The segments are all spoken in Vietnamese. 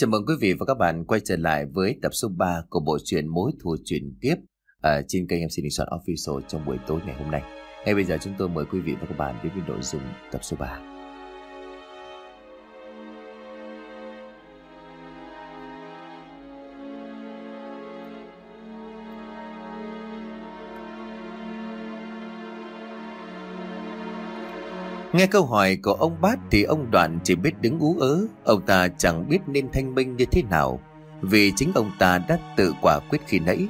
Chào mừng quý vị và các bạn quay trở lại với tập số 3 của bộ truyện Mối thù chuyển kiếp ở trên kênh MC Đình Soạn Official trong buổi tối ngày hôm nay. Ngay bây giờ chúng tôi mời quý vị và các bạn đến với nội dung tập số 3. Nghe câu hỏi của ông bát thì ông Đoạn chỉ biết đứng ú ớ, ông ta chẳng biết nên thanh minh như thế nào, vì chính ông ta đã tự quả quyết khi nãy.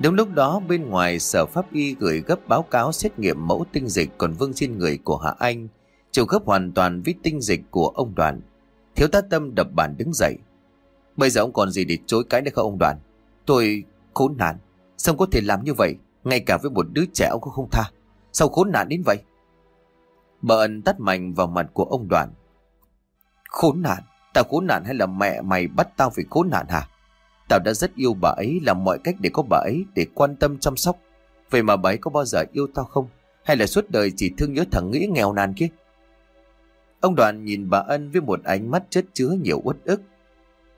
Đúng lúc đó bên ngoài sở pháp y gửi gấp báo cáo xét nghiệm mẫu tinh dịch còn vương trên người của Hạ Anh, trùng khớp hoàn toàn với tinh dịch của ông Đoàn. Thiếu tá Tâm đập bàn đứng dậy. Bây giờ ông còn gì để chối cái nữa không ông Đoàn? Tôi khốn nạn, sao có thể làm như vậy, ngay cả với một đứa trẻ ông cũng không tha. Sao khốn nạn đến vậy? Bà ân tắt mạnh vào mặt của ông đoàn. Khốn nạn? Tao khốn nạn hay là mẹ mày bắt tao phải khốn nạn hả? Tao đã rất yêu bà ấy, làm mọi cách để có bà ấy, để quan tâm chăm sóc. Vậy mà bà ấy có bao giờ yêu tao không? Hay là suốt đời chỉ thương nhớ thằng nghĩa nghèo nàn kia? Ông đoàn nhìn bà ân với một ánh mắt chất chứa nhiều uất ức.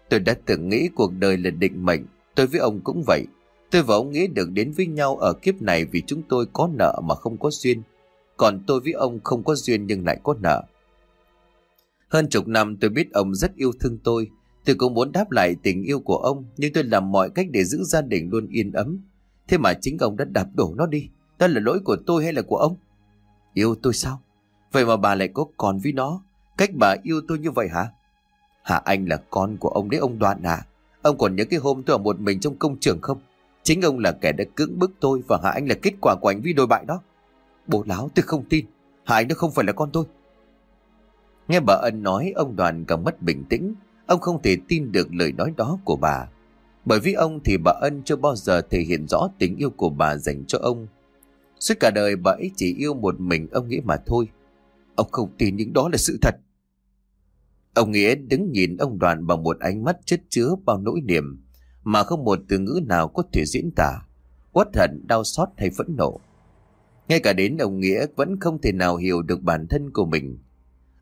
Tôi đã từng nghĩ cuộc đời là định mệnh, tôi với ông cũng vậy. Tôi và ông nghĩ được đến với nhau ở kiếp này vì chúng tôi có nợ mà không có duyên. Còn tôi với ông không có duyên nhưng lại có nợ. Hơn chục năm tôi biết ông rất yêu thương tôi. Tôi cũng muốn đáp lại tình yêu của ông, nhưng tôi làm mọi cách để giữ gia đình luôn yên ấm. Thế mà chính ông đã đạp đổ nó đi. Đó là lỗi của tôi hay là của ông? Yêu tôi sao? Vậy mà bà lại có còn với nó. Cách bà yêu tôi như vậy hả? Hả anh là con của ông đấy ông Đoạn à? Ông còn nhớ cái hôm tôi ở một mình trong công trường không? Chính ông là kẻ đã cưỡng bức tôi và hả Anh là kết quả của hành vi đồi bại đó. Bố láo tôi không tin. Hải nó không phải là con tôi. Nghe bà Ân nói ông đoàn càng mất bình tĩnh. Ông không thể tin được lời nói đó của bà. Bởi vì ông thì bà Ân chưa bao giờ thể hiện rõ tình yêu của bà dành cho ông. Suốt cả đời bà ấy chỉ yêu một mình ông Nghĩa mà thôi. Ông không tin những đó là sự thật. Ông Nghĩa đứng nhìn ông đoàn bằng một ánh mắt chất chứa bao nỗi niềm Mà không một từ ngữ nào có thể diễn tả. Quất hận, đau xót hay phẫn nộ ngay cả đến ông Nghĩa vẫn không thể nào hiểu được bản thân của mình.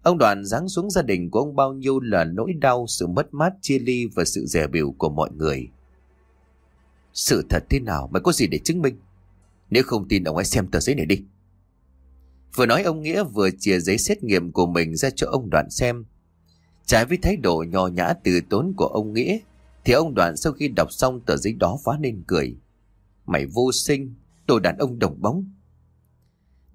Ông đoàn giáng xuống gia đình của ông bao nhiêu là nỗi đau, sự mất mát, chia ly và sự rẻ biểu của mọi người. Sự thật thế nào mày có gì để chứng minh? Nếu không tin ông hãy xem tờ giấy này đi. Vừa nói ông Nghĩa vừa chia giấy xét nghiệm của mình ra cho ông đoàn xem. Trái với thái độ nhò nhã từ tốn của ông Nghĩa, thì ông đoàn sau khi đọc xong tờ giấy đó phá lên cười. Mày vô sinh, đồ đàn ông đồng bóng,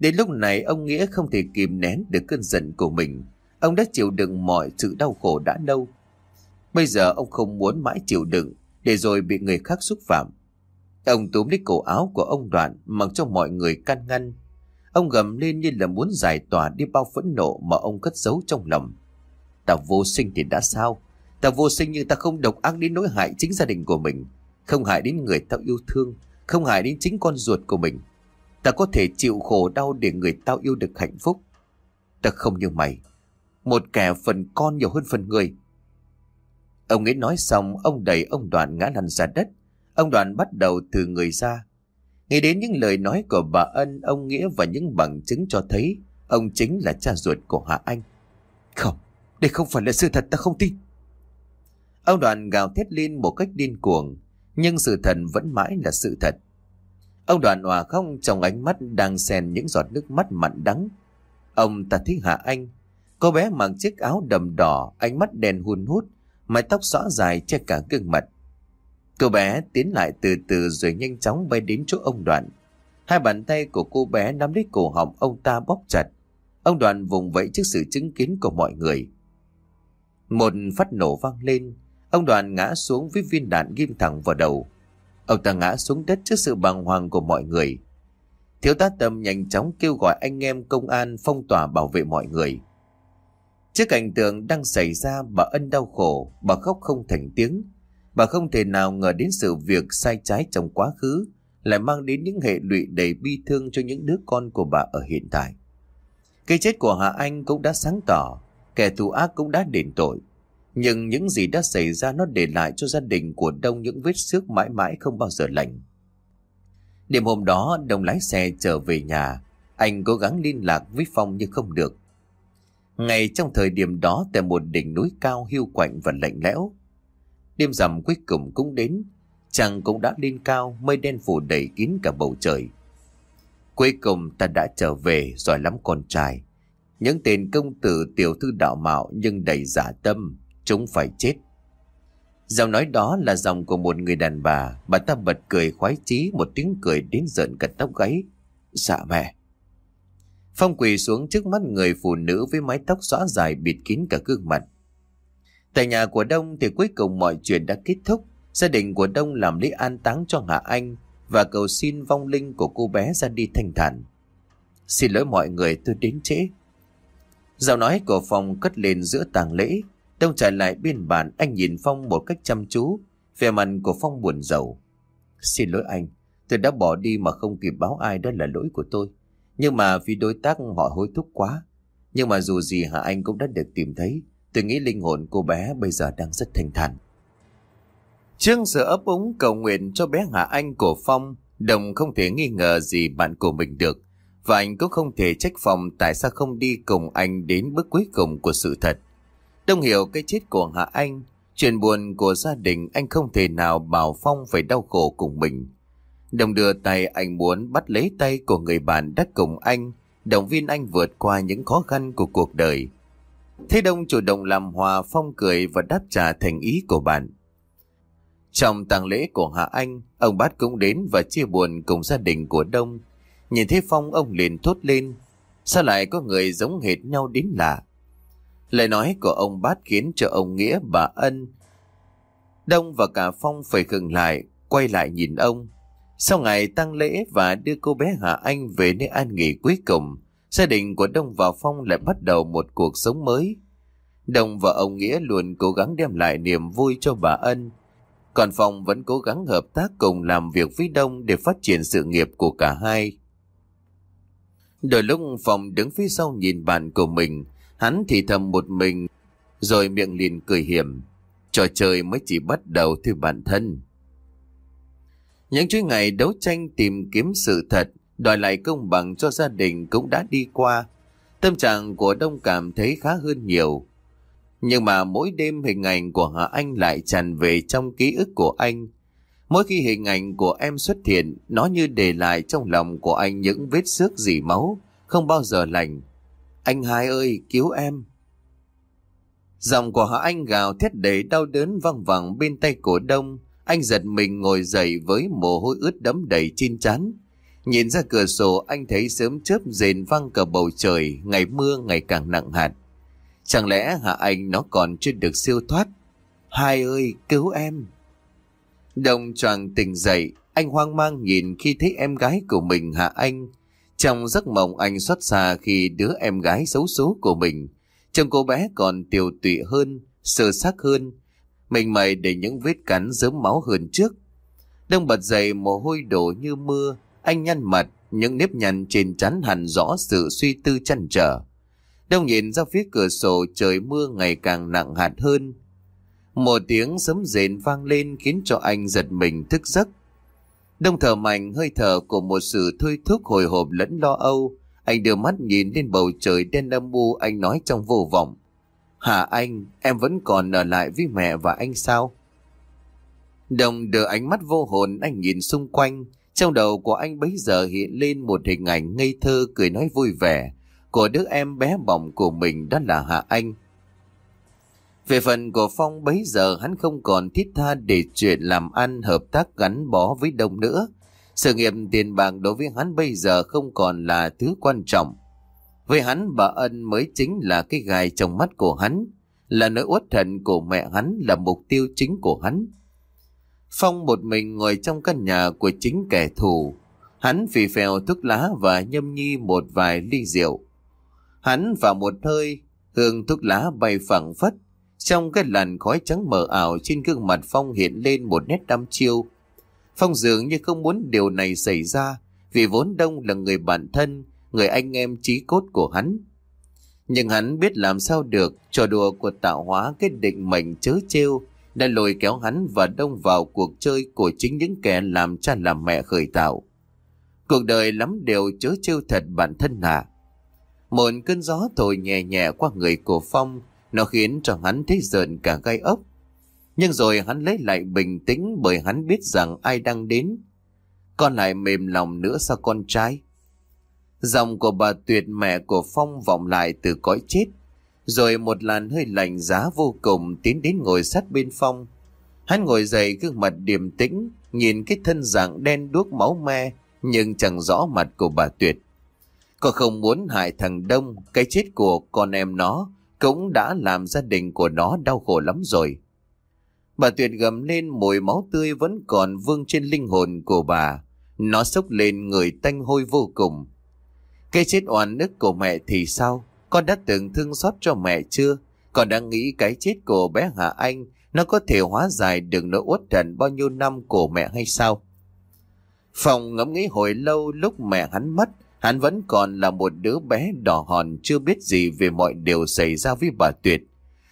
Đến lúc này, ông Nghĩa không thể kìm nén được cơn giận của mình. Ông đã chịu đựng mọi sự đau khổ đã lâu. Bây giờ ông không muốn mãi chịu đựng, để rồi bị người khác xúc phạm. Ông túm lấy cổ áo của ông Đoạn, mặc cho mọi người can ngăn. Ông gầm lên như là muốn giải tỏa đi bao phẫn nộ mà ông cất giấu trong lòng. Ta vô sinh thì đã sao? Ta vô sinh nhưng ta không độc ác đến nỗi hại chính gia đình của mình. Không hại đến người ta yêu thương. Không hại đến chính con ruột của mình. Ta có thể chịu khổ đau để người tao yêu được hạnh phúc. Ta không như mày. Một kẻ phần con nhiều hơn phần người. Ông ấy nói xong, ông đẩy ông Đoàn ngã lăn ra đất. Ông Đoàn bắt đầu từ người ra. Nghĩ đến những lời nói của bà Ân, ông Nghĩa và những bằng chứng cho thấy ông chính là cha ruột của Hạ Anh. Không, đây không phải là sự thật ta không tin. Ông Đoàn gào thét lên một cách điên cuồng, nhưng sự thật vẫn mãi là sự thật. Ông đoàn hòa không trong ánh mắt đang xen những giọt nước mắt mặn đắng. Ông ta thích Hạ Anh. Cô bé mặc chiếc áo đầm đỏ, ánh mắt đèn hun hút, mái tóc xõa dài che cả gương mặt. Cô bé tiến lại từ từ rồi nhanh chóng bay đến chỗ ông đoàn. Hai bàn tay của cô bé nắm lấy cổ họng ông ta bóp chặt. Ông đoàn vùng vẫy trước sự chứng kiến của mọi người. Một phát nổ vang lên, ông đoàn ngã xuống với viên đạn ghim thẳng vào đầu. Ông ta ngã xuống đất trước sự bàng hoàng của mọi người. Thiếu tá Tâm nhanh chóng kêu gọi anh em công an phong tỏa bảo vệ mọi người. Trước cảnh tượng đang xảy ra bà Ân đau khổ, bà khóc không thành tiếng. Bà không thể nào ngờ đến sự việc sai trái trong quá khứ lại mang đến những hệ lụy đầy bi thương cho những đứa con của bà ở hiện tại. Cái chết của Hạ Anh cũng đã sáng tỏ, kẻ thù ác cũng đã đền tội. Nhưng những gì đã xảy ra nó để lại cho gia đình của Đông những vết xước mãi mãi không bao giờ lành. Đêm hôm đó Đông lái xe trở về nhà. Anh cố gắng liên lạc với Phong nhưng không được. Ngay trong thời điểm đó tại một đỉnh núi cao hiu quạnh và lạnh lẽo, đêm rằm cuối cùng cũng đến. chàng cũng đã lên cao, mây đen phủ đầy kín cả bầu trời. Cuối cùng ta đã trở về, giỏi lắm con trai. Những tên công tử tiểu thư đạo mạo nhưng đầy giả tâm, chúng phải chết. Giọng nói đó là giọng của một người đàn bà, bà ta bật cười khoái chí một tiếng cười đến giận cả tóc gáy. Dạ mẹ. Phong quỳ xuống trước mắt người phụ nữ với mái tóc xóa dài bịt kín cả gương mặt. Tại nhà của Đông thì cuối cùng mọi chuyện đã kết thúc. Gia đình của Đông làm lễ an táng cho Hạ Anh và cầu xin vong linh của cô bé ra đi thanh thản. Xin lỗi mọi người tôi đến trễ. Giọng nói của Phong cất lên giữa tàng lễ. Đông trở lại bên bàn anh nhìn Phong một cách chăm chú. Vẻ mặt của Phong buồn rầu. Xin lỗi anh, tôi đã bỏ đi mà không kịp báo ai đó là lỗi của tôi. Nhưng mà vì đối tác họ hối thúc quá. Nhưng mà dù gì Hạ Anh cũng đã được tìm thấy. Tôi nghĩ linh hồn cô bé bây giờ đang rất thanh thản. Trương sự ấp úng cầu nguyện cho bé Hạ Anh của Phong. Đồng không thể nghi ngờ gì bạn của mình được. Và anh cũng không thể trách Phong tại sao không đi cùng anh đến bước cuối cùng của sự thật. Đông hiểu cái chết của Hạ Anh. Chuyện buồn của gia đình anh không thể nào bảo Phong phải đau khổ cùng mình. Đồng đưa tay anh muốn bắt lấy tay của người bạn đã cùng anh, động viên anh vượt qua những khó khăn của cuộc đời. Thế Đông chủ động làm hòa phong cười và đáp trả thành ý của bạn. Trong tang lễ của Hạ Anh, ông bát cũng đến và chia buồn cùng gia đình của Đông. Nhìn thấy Phong ông liền thốt lên, sao lại có người giống hệt nhau đến lạ. Lời nói của ông bát khiến cho ông Nghĩa bà Ân, Đông và cả Phong phải khừng lại, quay lại nhìn ông. Sau ngày tăng lễ và đưa cô bé hà Anh về nơi an nghỉ cuối cùng, gia đình của Đông và Phong lại bắt đầu một cuộc sống mới. Đông và ông Nghĩa luôn cố gắng đem lại niềm vui cho bà Ân. Còn Phong vẫn cố gắng hợp tác cùng làm việc với Đông để phát triển sự nghiệp của cả hai. Đôi lúc Phong đứng phía sau nhìn bạn của mình, hắn thì thầm một mình, rồi miệng liền cười hiểm. Trò chơi mới chỉ bắt đầu thôi bản thân. Những chuỗi ngày đấu tranh tìm kiếm sự thật, đòi lại công bằng cho gia đình cũng đã đi qua. Tâm trạng của Đông cảm thấy khá hơn nhiều. Nhưng mà mỗi đêm hình ảnh của Hà Anh lại tràn về trong ký ức của anh. Mỗi khi hình ảnh của em xuất hiện, nó như để lại trong lòng của anh những vết xước dỉ máu, không bao giờ lành. Anh hai ơi, cứu em! Giọng của Hạ Anh gào thét đầy đau đớn văng vẳng bên tay cổ đông. Anh giật mình ngồi dậy với mồ hôi ướt đẫm đầy trên chắn. Nhìn ra cửa sổ anh thấy sớm chớp rền văng cả bầu trời, ngày mưa ngày càng nặng hạt. Chẳng lẽ Hạ Anh nó còn chưa được siêu thoát? Hai ơi, cứu em! Đồng choàng tỉnh dậy, anh hoang mang nhìn khi thấy em gái của mình Hạ Anh. Trong giấc mộng anh xót xa khi đứa em gái xấu số của mình. Trông cô bé còn tiều tụy hơn, sơ sắc hơn, mình mày để những vết cắn dớm máu hơn trước. Đông bật dậy mồ hôi đổ như mưa, anh nhăn mặt, những nếp nhăn trên trán hẳn rõ sự suy tư chăn trở. Đông nhìn ra phía cửa sổ trời mưa ngày càng nặng hạt hơn. Một tiếng sấm rền vang lên khiến cho anh giật mình thức giấc. Đông thở mạnh hơi thở của một sự thôi thúc hồi hộp lẫn lo âu. Anh đưa mắt nhìn lên bầu trời đen âm u anh nói trong vô vọng. Hả anh, em vẫn còn ở lại với mẹ và anh sao? Đồng đưa ánh mắt vô hồn anh nhìn xung quanh. Trong đầu của anh bấy giờ hiện lên một hình ảnh ngây thơ cười nói vui vẻ của đứa em bé bỏng của mình đó là Hạ Anh. Về phần của Phong bấy giờ hắn không còn thiết tha để chuyện làm ăn hợp tác gắn bó với Đông nữa. Sự nghiệp tiền bạc đối với hắn bây giờ không còn là thứ quan trọng. Với hắn bà Ân mới chính là cái gai trong mắt của hắn, là nỗi uất hận của mẹ hắn là mục tiêu chính của hắn. Phong một mình ngồi trong căn nhà của chính kẻ thù. Hắn phì phèo thuốc lá và nhâm nhi một vài ly rượu. Hắn vào một hơi, hương thuốc lá bay phẳng phất. Trong cái làn khói trắng mờ ảo trên gương mặt Phong hiện lên một nét đăm chiêu. Phong dường như không muốn điều này xảy ra, vì vốn đông là người bạn thân, người anh em trí cốt của hắn. Nhưng hắn biết làm sao được, trò đùa của tạo hóa cái định mệnh chớ trêu đã lôi kéo hắn và đông vào cuộc chơi của chính những kẻ làm cha làm mẹ khởi tạo. Cuộc đời lắm điều chớ trêu thật bản thân hạ. Một cơn gió thổi nhẹ nhẹ qua người của Phong, nó khiến cho hắn thấy rợn cả gai ốc. Nhưng rồi hắn lấy lại bình tĩnh bởi hắn biết rằng ai đang đến. Con lại mềm lòng nữa sao con trai? Dòng của bà Tuyệt mẹ của Phong vọng lại từ cõi chết. Rồi một làn hơi lạnh giá vô cùng tiến đến ngồi sát bên Phong. Hắn ngồi dậy gương mặt điềm tĩnh, nhìn cái thân dạng đen đuốc máu me, nhưng chẳng rõ mặt của bà Tuyệt. Con không muốn hại thằng Đông, cái chết của con em nó cũng đã làm gia đình của nó đau khổ lắm rồi. Bà Tuyệt gầm lên mùi máu tươi vẫn còn vương trên linh hồn của bà. Nó sốc lên người tanh hôi vô cùng. Cái chết oan ức của mẹ thì sao? Con đã từng thương xót cho mẹ chưa? Con đã nghĩ cái chết của bé Hạ Anh nó có thể hóa giải được nỗi uất hận bao nhiêu năm của mẹ hay sao? Phòng ngẫm nghĩ hồi lâu lúc mẹ hắn mất, hắn vẫn còn là một đứa bé đỏ hòn, chưa biết gì về mọi điều xảy ra với bà Tuyệt.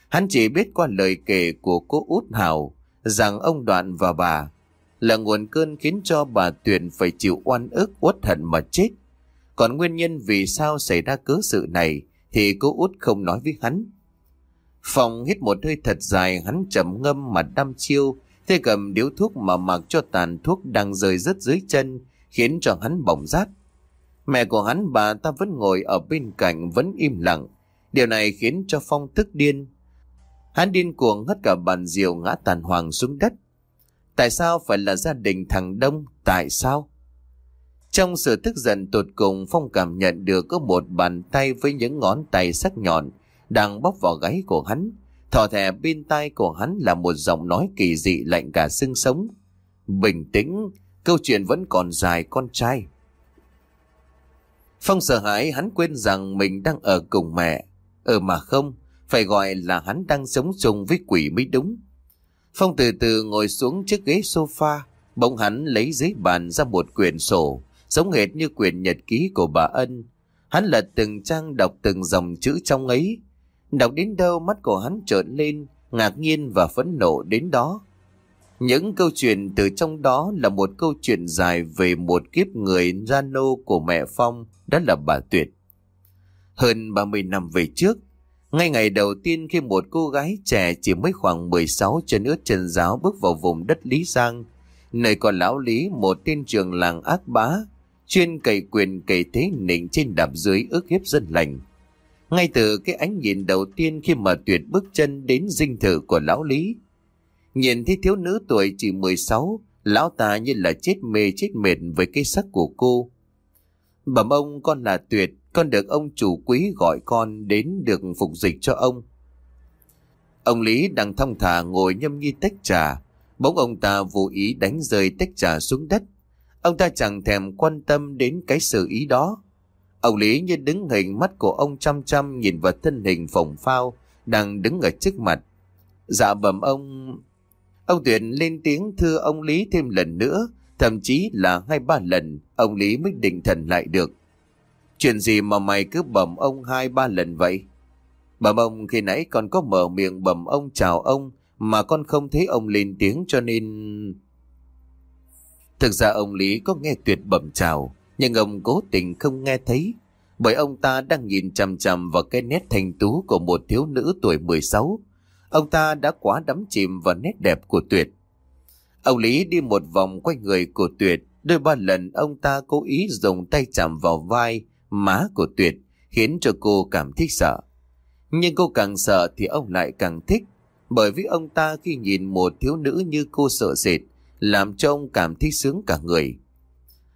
Hắn chỉ biết qua lời kể của cô út Hào rằng ông Đoạn và bà là nguồn cơn khiến cho bà Tuyệt phải chịu oan ức, uất hận mà chết. Còn nguyên nhân vì sao xảy ra cớ sự này thì cô út không nói với hắn. Phòng hít một hơi thật dài, hắn trầm ngâm mà đăm chiêu, Thế cầm điếu thuốc mà mặc cho tàn thuốc đang rơi rớt dưới chân, Khiến cho hắn bỏng rát Mẹ của hắn bà ta vẫn ngồi ở bên cạnh vẫn im lặng Điều này khiến cho Phong tức điên Hắn điên cuồng hất cả bàn rượu ngã tàn hoàng xuống đất Tại sao phải là gia đình thằng Đông? Tại sao? Trong sự tức giận tột cùng Phong cảm nhận được có một bàn tay với những ngón tay sắc nhọn đang bóp vào gáy của hắn. Thỏ thẻ bên tai của hắn là một giọng nói kỳ dị lạnh cả xương sống. Bình tĩnh, câu chuyện vẫn còn dài con trai. Phong sợ hãi hắn quên rằng mình đang ở cùng mẹ. Ờ mà không, phải gọi là hắn đang sống chung với quỷ mới đúng. Phong từ từ ngồi xuống chiếc ghế sofa, bỗng hắn lấy giấy bàn ra một quyển sổ, giống hệt như quyển nhật ký của bà Ân. Hắn lật từng trang đọc từng dòng chữ trong ấy, Đọc đến đâu mắt của hắn trợn lên, ngạc nhiên và phẫn nộ đến đó. Những câu chuyện từ trong đó là một câu chuyện dài về một kiếp người gia nô của mẹ Phong, đó là bà Tuyệt. Hơn 30 năm về trước, ngay ngày đầu tiên khi một cô gái trẻ chỉ mới khoảng 16 chân ướt chân giáo bước vào vùng đất Lý Giang, nơi còn lão Lý một tên trường làng ác bá, chuyên cày quyền cày thế nịnh trên đạp dưới ước hiếp dân lành. Ngay từ cái ánh nhìn đầu tiên khi mà Tuyệt bước chân đến dinh thự của lão Lý. Nhìn thấy thiếu nữ tuổi chỉ 16, lão ta như là chết mê chết mệt với cái sắc của cô. Bẩm ông con là Tuyệt, con được ông chủ quý gọi con đến được phục dịch cho ông. Ông Lý đang thong thả ngồi nhâm nhi tách trà, bỗng ông ta vô ý đánh rơi tách trà xuống đất. Ông ta chẳng thèm quan tâm đến cái sự ý đó. Ông Lý như đứng hình mắt của ông chăm chăm nhìn vào thân hình phồng phao đang đứng ở trước mặt. Dạ bẩm ông... Ông Tuyển lên tiếng thưa ông Lý thêm lần nữa, thậm chí là hai ba lần ông Lý mới định thần lại được. Chuyện gì mà mày cứ bẩm ông hai ba lần vậy? Bẩm ông khi nãy con có mở miệng bẩm ông chào ông mà con không thấy ông lên tiếng cho nên... Thực ra ông Lý có nghe tuyệt bẩm chào nhưng ông cố tình không nghe thấy, bởi ông ta đang nhìn chằm chằm vào cái nét thành tú của một thiếu nữ tuổi 16. Ông ta đã quá đắm chìm vào nét đẹp của Tuyệt. Ông Lý đi một vòng quanh người của Tuyệt, đôi ba lần ông ta cố ý dùng tay chạm vào vai, má của Tuyệt, khiến cho cô cảm thấy sợ. Nhưng cô càng sợ thì ông lại càng thích, bởi vì ông ta khi nhìn một thiếu nữ như cô sợ sệt, làm cho ông cảm thấy sướng cả người.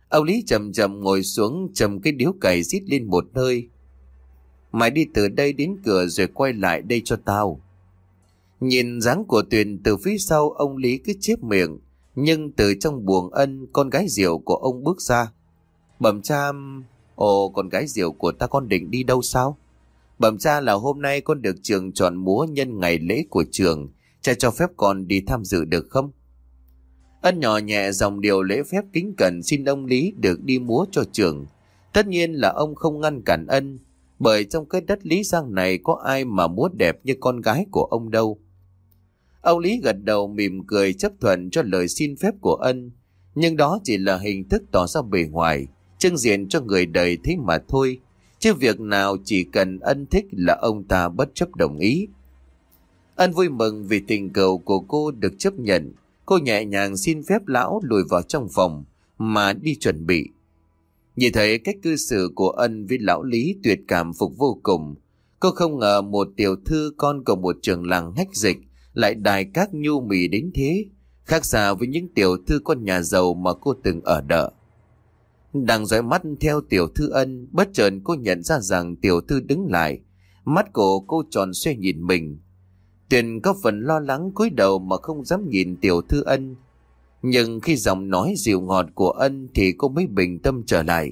Ông Lý chậm chậm ngồi xuống chầm cái điếu cày rít lên một hơi. Mày đi từ đây đến cửa rồi quay lại đây cho tao. Nhìn dáng của Tuyền từ phía sau ông Lý cứ chép miệng, nhưng từ trong buồng ân con gái diệu của ông bước ra. Bẩm cha, ồ con gái diệu của ta con định đi đâu sao? Bẩm cha là hôm nay con được trường chọn múa nhân ngày lễ của trường, cha cho phép con đi tham dự được không? Ân nhỏ nhẹ dòng điều lễ phép kính cẩn xin ông Lý được đi múa cho trường. Tất nhiên là ông không ngăn cản ân, bởi trong cái đất Lý Giang này có ai mà múa đẹp như con gái của ông đâu. Ông Lý gật đầu mỉm cười chấp thuận cho lời xin phép của ân, nhưng đó chỉ là hình thức tỏ ra bề ngoài, trưng diện cho người đời thế mà thôi, chứ việc nào chỉ cần ân thích là ông ta bất chấp đồng ý. Ân vui mừng vì tình cầu của cô được chấp nhận. Cô nhẹ nhàng xin phép lão lùi vào trong phòng mà đi chuẩn bị. Nhìn thấy cách cư xử của ân với lão Lý tuyệt cảm phục vô cùng. Cô không ngờ một tiểu thư con của một trường làng hách dịch lại đài các nhu mì đến thế, khác xa với những tiểu thư con nhà giàu mà cô từng ở đợ. Đang dõi mắt theo tiểu thư ân, bất chợt cô nhận ra rằng tiểu thư đứng lại. Mắt của cô tròn xoay nhìn mình. Tuyền có phần lo lắng cúi đầu mà không dám nhìn tiểu thư ân. Nhưng khi giọng nói dịu ngọt của ân thì cô mới bình tâm trở lại.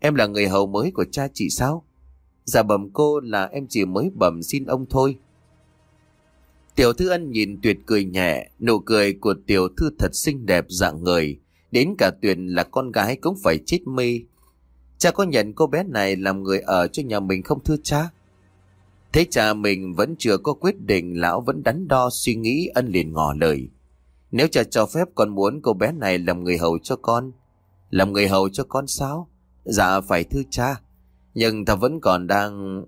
Em là người hầu mới của cha chị sao? Dạ bẩm cô là em chỉ mới bẩm xin ông thôi. Tiểu thư ân nhìn tuyệt cười nhẹ, nụ cười của tiểu thư thật xinh đẹp dạng người. Đến cả Tuyền là con gái cũng phải chết mê. Cha có nhận cô bé này làm người ở cho nhà mình không thưa cha? Thế cha mình vẫn chưa có quyết định lão vẫn đắn đo suy nghĩ ân liền ngỏ lời. Nếu cha cho phép con muốn cô bé này làm người hầu cho con. Làm người hầu cho con sao? Dạ phải thưa cha. Nhưng ta vẫn còn đang...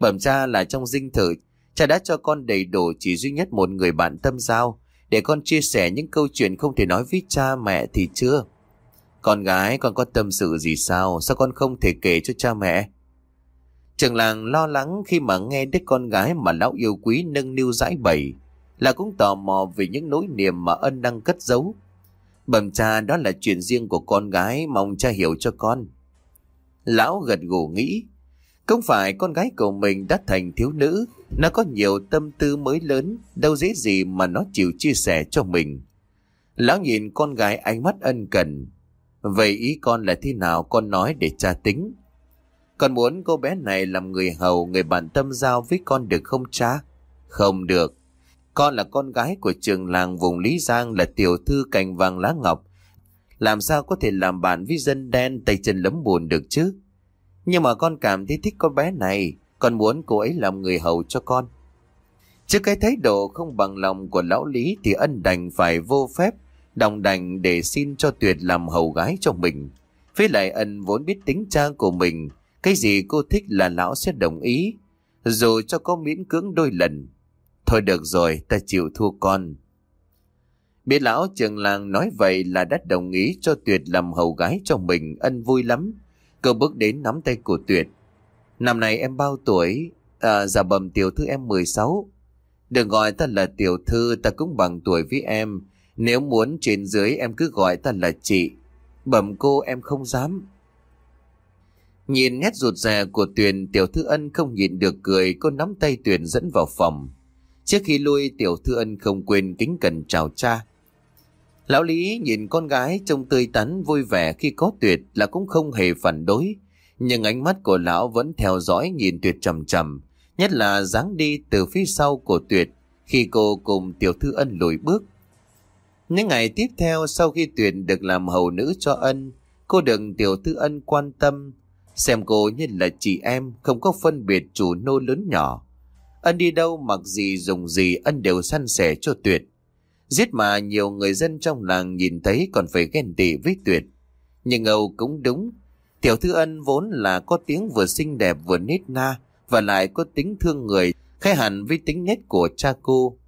Bẩm cha là trong dinh thự, cha đã cho con đầy đủ chỉ duy nhất một người bạn tâm giao, để con chia sẻ những câu chuyện không thể nói với cha mẹ thì chưa. Con gái con có tâm sự gì sao, sao con không thể kể cho cha mẹ? Trường làng lo lắng khi mà nghe đứa con gái mà lão yêu quý nâng niu giải bày, là cũng tò mò về những nỗi niềm mà ân đang cất giấu. Bẩm cha đó là chuyện riêng của con gái, mong cha hiểu cho con. Lão gật gù nghĩ, không phải con gái của mình đã thành thiếu nữ, nó có nhiều tâm tư mới lớn, đâu dễ gì mà nó chịu chia sẻ cho mình. Lão nhìn con gái ánh mắt ân cần. Vậy ý con là thế nào con nói để cha tính? Con muốn cô bé này làm người hầu, người bạn tâm giao với con được không cha? Không được. Con là con gái của trường làng vùng Lý Giang là tiểu thư cành vàng lá ngọc. Làm sao có thể làm bạn với dân đen tay chân lấm bùn được chứ? Nhưng mà con cảm thấy thích con bé này, con muốn cô ấy làm người hầu cho con. Trước cái thái độ không bằng lòng của lão Lý thì ân đành phải vô phép, đồng đành để xin cho Tuyệt làm hầu gái cho mình. Với lại ân vốn biết tính cha của mình, cái gì cô thích là lão sẽ đồng ý, dù cho có miễn cưỡng đôi lần. Thôi được rồi, ta chịu thua con. Biết lão trường làng nói vậy là đã đồng ý cho Tuyệt làm hầu gái cho mình, ân vui lắm. Cậu bước đến nắm tay của Tuyệt. Năm nay em bao tuổi? À, dạ bầm tiểu thư em 16. Đừng gọi ta là tiểu thư, ta cũng bằng tuổi với em. Nếu muốn trên dưới em cứ gọi ta là chị. Bẩm cô em không dám. Nhìn nét rụt rè của Tuyền, tiểu thư ân không nhìn được cười, cô nắm tay Tuyền dẫn vào phòng. Trước khi lui, tiểu thư ân không quên kính cẩn chào cha. Lão Lý nhìn con gái trông tươi tắn vui vẻ khi có Tuyệt là cũng không hề phản đối. Nhưng ánh mắt của lão vẫn theo dõi nhìn Tuyệt trầm trầm, nhất là dáng đi từ phía sau của Tuyệt khi cô cùng tiểu thư ân lùi bước. Những ngày tiếp theo sau khi Tuyệt được làm hầu nữ cho ân, cô được tiểu thư ân quan tâm, xem cô như là chị em không có phân biệt chủ nô lớn nhỏ. Ân đi đâu mặc gì dùng gì ân đều săn sẻ cho Tuyệt. Giết mà nhiều người dân trong làng nhìn thấy còn phải ghen tị với Tuyệt. Nhưng Âu cũng đúng, Tiểu Thư Ân vốn là có tiếng vừa xinh đẹp vừa nết na và lại có tính thương người, khai hẳn với tính nét của cha cô.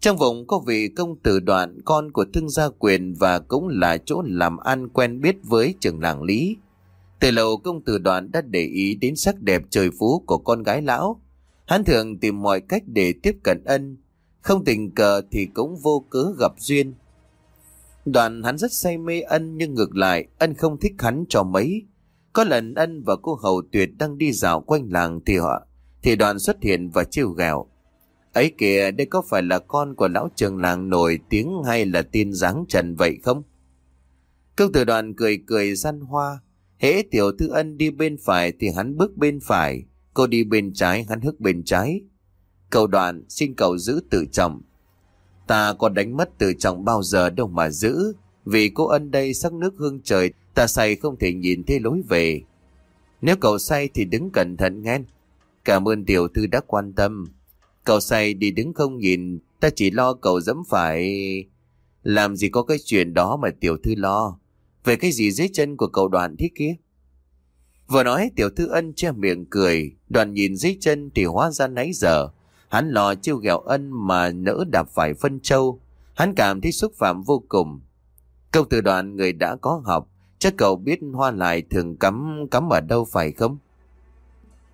Trong vùng có vị công tử đoạn con của thương gia quyền và cũng là chỗ làm ăn quen biết với trường làng Lý. Từ lâu công tử đoạn đã để ý đến sắc đẹp trời phú của con gái lão. Hắn thường tìm mọi cách để tiếp cận ân, không tình cờ thì cũng vô cớ gặp duyên. Đoàn hắn rất say mê ân nhưng ngược lại, ân không thích hắn cho mấy. Có lần ân và cô hầu tuyệt đang đi dạo quanh làng thì họ, thì đoàn xuất hiện và chiêu gẹo. Ấy kìa, đây có phải là con của lão trường làng nổi tiếng hay là tin dáng trần vậy không? Công tử đoàn cười cười gian hoa. Hễ tiểu thư ân đi bên phải thì hắn bước bên phải. Cô đi bên trái, hắn hức bên trái. Cầu đoạn xin cầu giữ tự trọng. Ta có đánh mất tự trọng bao giờ đâu mà giữ. Vì cô ân đây sắc nước hương trời, ta say không thể nhìn thấy lối về. Nếu cậu say thì đứng cẩn thận nghe. Cảm ơn tiểu thư đã quan tâm. Cậu say đi đứng không nhìn, ta chỉ lo cậu dẫm phải... Làm gì có cái chuyện đó mà tiểu thư lo. Về cái gì dưới chân của cậu đoàn thế kia? Vừa nói tiểu thư ân che miệng cười, đoàn nhìn dưới chân thì hóa ra nãy giờ Hắn lo chiêu ghẹo ân mà nỡ đạp phải phân châu. Hắn cảm thấy xúc phạm vô cùng. Câu từ đoạn người đã có học, chắc cậu biết hoa lại thường cắm cắm ở đâu phải không?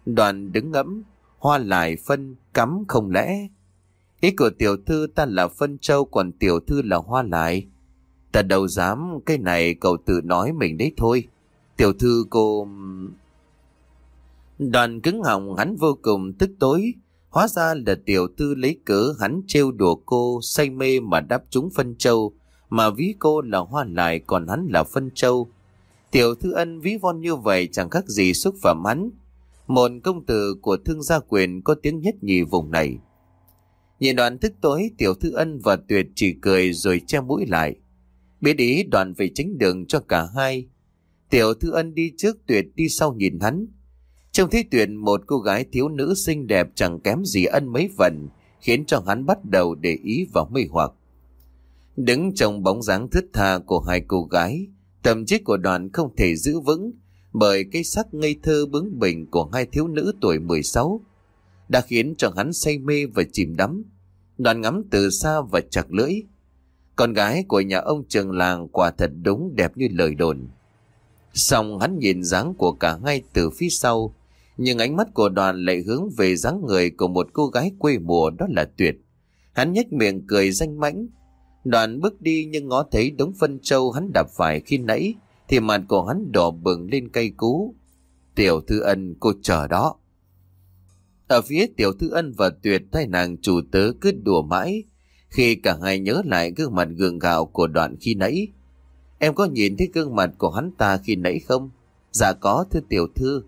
Đoàn đứng ngẫm, hoa lại phân cắm không lẽ? Ý của tiểu thư ta là phân châu còn tiểu thư là hoa lại. Ta đâu dám cái này cậu tự nói mình đấy thôi. Tiểu thư cô... Đoàn cứng họng hắn vô cùng tức tối. Hóa ra là tiểu thư lấy cớ hắn trêu đùa cô say mê mà đáp trúng phân châu. Mà ví cô là hoa lại còn hắn là phân châu. Tiểu thư ân ví von như vậy chẳng khác gì xúc phạm hắn. Một công tử của thương gia quyền có tiếng nhất nhì vùng này. Nhìn đoạn thức tối, tiểu thư ân và tuyệt chỉ cười rồi che mũi lại. Biết ý đoạn về chính đường cho cả hai. Tiểu thư ân đi trước, tuyệt đi sau nhìn hắn. Trông thấy tuyển một cô gái thiếu nữ xinh đẹp chẳng kém gì ân mấy phần, khiến cho hắn bắt đầu để ý vào mê hoặc. Đứng trong bóng dáng thướt tha của hai cô gái, tầm trí của đoàn không thể giữ vững bởi cái sắc ngây thơ bướng bỉnh của hai thiếu nữ tuổi 16 đã khiến cho hắn say mê và chìm đắm. Đoàn ngắm từ xa và chặt lưỡi. Con gái của nhà ông trường làng quả thật đúng đẹp như lời đồn. Xong hắn nhìn dáng của cả hai từ phía sau, nhưng ánh mắt của đoàn lại hướng về dáng người của một cô gái quê mùa đó là tuyệt. Hắn nhếch miệng cười danh mãnh. Đoàn bước đi nhưng ngó thấy đống phân trâu hắn đạp phải khi nãy, thì mặt của hắn đỏ bừng lên cay cú. Tiểu thư ân cô chờ đó. Ở phía tiểu thư ân và tuyệt tay nàng chủ tớ cứ đùa mãi, khi cả hai nhớ lại gương mặt gượng gạo của đoạn khi nãy. Em có nhìn thấy gương mặt của hắn ta khi nãy không? Dạ có thưa tiểu thư.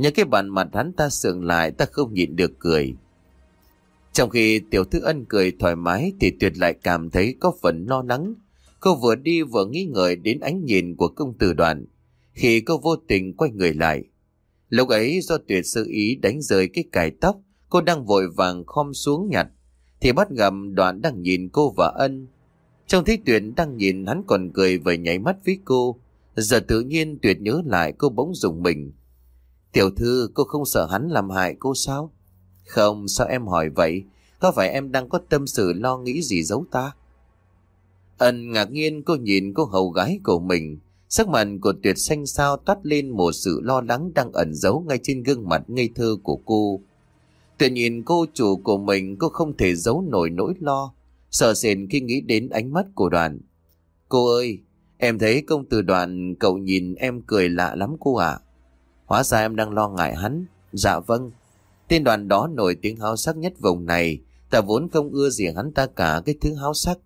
Nhớ cái bản mặt hắn ta sượng lại ta không nhịn được cười. Trong khi tiểu thư ân cười thoải mái thì tuyệt lại cảm thấy có phần lo lắng. Cô vừa đi vừa nghĩ ngợi đến ánh nhìn của công tử đoàn. Khi cô vô tình quay người lại. Lúc ấy do tuyệt sự ý đánh rơi cái cài tóc, cô đang vội vàng khom xuống nhặt. Thì bắt gặp đoạn đang nhìn cô và ân. Trong thấy tuyệt đang nhìn hắn còn cười và nháy mắt với cô. Giờ tự nhiên tuyệt nhớ lại cô bỗng dùng mình. Tiểu thư cô không sợ hắn làm hại cô sao? Không, sao em hỏi vậy? Có phải em đang có tâm sự lo nghĩ gì giấu ta? Ân ngạc nhiên cô nhìn cô hầu gái của mình. Sắc mặt của tuyệt xanh sao toát lên một sự lo lắng đang ẩn giấu ngay trên gương mặt ngây thơ của cô. Tuyệt nhìn cô chủ của mình cô không thể giấu nổi nỗi lo. Sợ sệt khi nghĩ đến ánh mắt của đoàn. Cô ơi, em thấy công tử đoàn cậu nhìn em cười lạ lắm cô ạ. Hóa ra em đang lo ngại hắn. Dạ vâng. Tên đoàn đó nổi tiếng háo sắc nhất vùng này. Ta vốn không ưa gì hắn ta cả cái thứ háo sắc.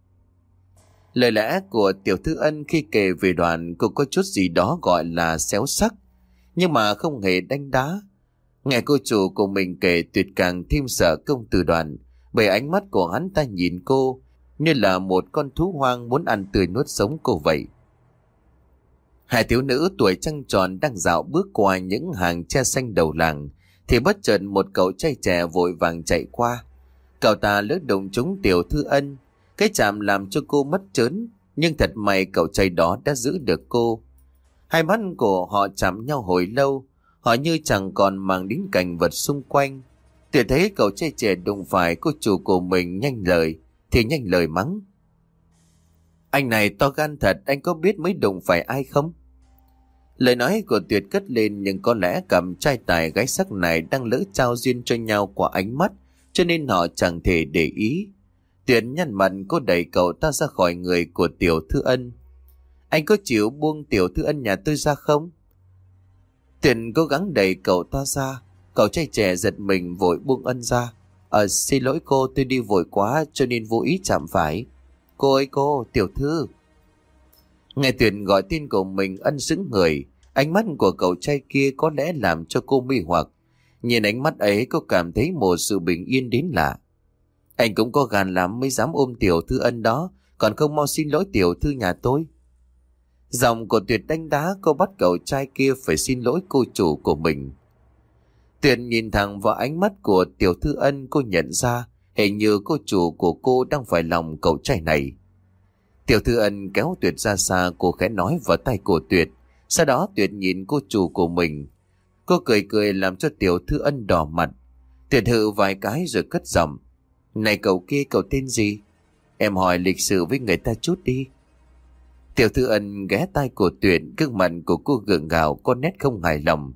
Lời lẽ của Tiểu Thư Ân khi kể về đoàn cũng có chút gì đó gọi là xéo sắc, nhưng mà không hề đánh đá. Nghe cô chủ của mình kể tuyệt càng thêm sợ công tử đoàn, bởi ánh mắt của hắn ta nhìn cô như là một con thú hoang muốn ăn tươi nuốt sống cô vậy. Hai thiếu nữ tuổi trăng tròn đang dạo bước qua những hàng tre xanh đầu làng, thì bất chợt một cậu trai trẻ vội vàng chạy qua. Cậu ta lướt đồng chúng Tiểu Thư Ân, cái chạm làm cho cô mất trớn, nhưng thật may cậu trai đó đã giữ được cô. Hai mắt của họ chạm nhau hồi lâu, họ như chẳng còn mang đến cảnh vật xung quanh. Tuyệt thấy cậu trai trẻ đụng phải cô chủ của mình nhanh lời, thì nhanh lời mắng. Anh này to gan thật, anh có biết mới đụng phải ai không? Lời nói của Tuyệt cất lên nhưng có lẽ cầm trai tài gái sắc này đang lỡ trao duyên cho nhau qua ánh mắt, cho nên họ chẳng thể để ý. Tuyệt nhăn mặt cô đẩy cậu ta ra khỏi người của Tiểu Thư Ân. Anh có chịu buông Tiểu Thư Ân nhà tôi ra không? Tuyệt cố gắng đẩy cậu ta ra. Cậu trai trẻ giật mình vội buông ân ra. Ờ, xin lỗi cô tôi đi vội quá cho nên vô ý chạm phải. Cô ơi cô, Tiểu Thư. Nghe Tuyền gọi tên của mình ân xứng người. Ánh mắt của cậu trai kia có lẽ làm cho cô mê hoặc. Nhìn ánh mắt ấy cô cảm thấy một sự bình yên đến lạ. Anh cũng có gan lắm mới dám ôm tiểu thư ân đó, còn không mau xin lỗi tiểu thư nhà tôi. Dòng của Tuyệt đánh đá cô bắt cậu trai kia phải xin lỗi cô chủ của mình. Tuyền nhìn thẳng vào ánh mắt của tiểu thư ân cô nhận ra hình như cô chủ của cô đang phải lòng cậu trai này. Tiểu thư ân kéo Tuyệt ra xa, cô khẽ nói vào tay của Tuyệt. Sau đó Tuyệt nhìn cô chủ của mình. Cô cười cười làm cho tiểu thư ân đỏ mặt Tuyệt hự vài cái rồi cất giọng. Này cậu kia, cậu tên gì? Em hỏi lịch sử với người ta chút đi. Tiểu thư ân ghé tay của tuyệt, gương mặt của cô gượng gạo, có nét không hài lòng.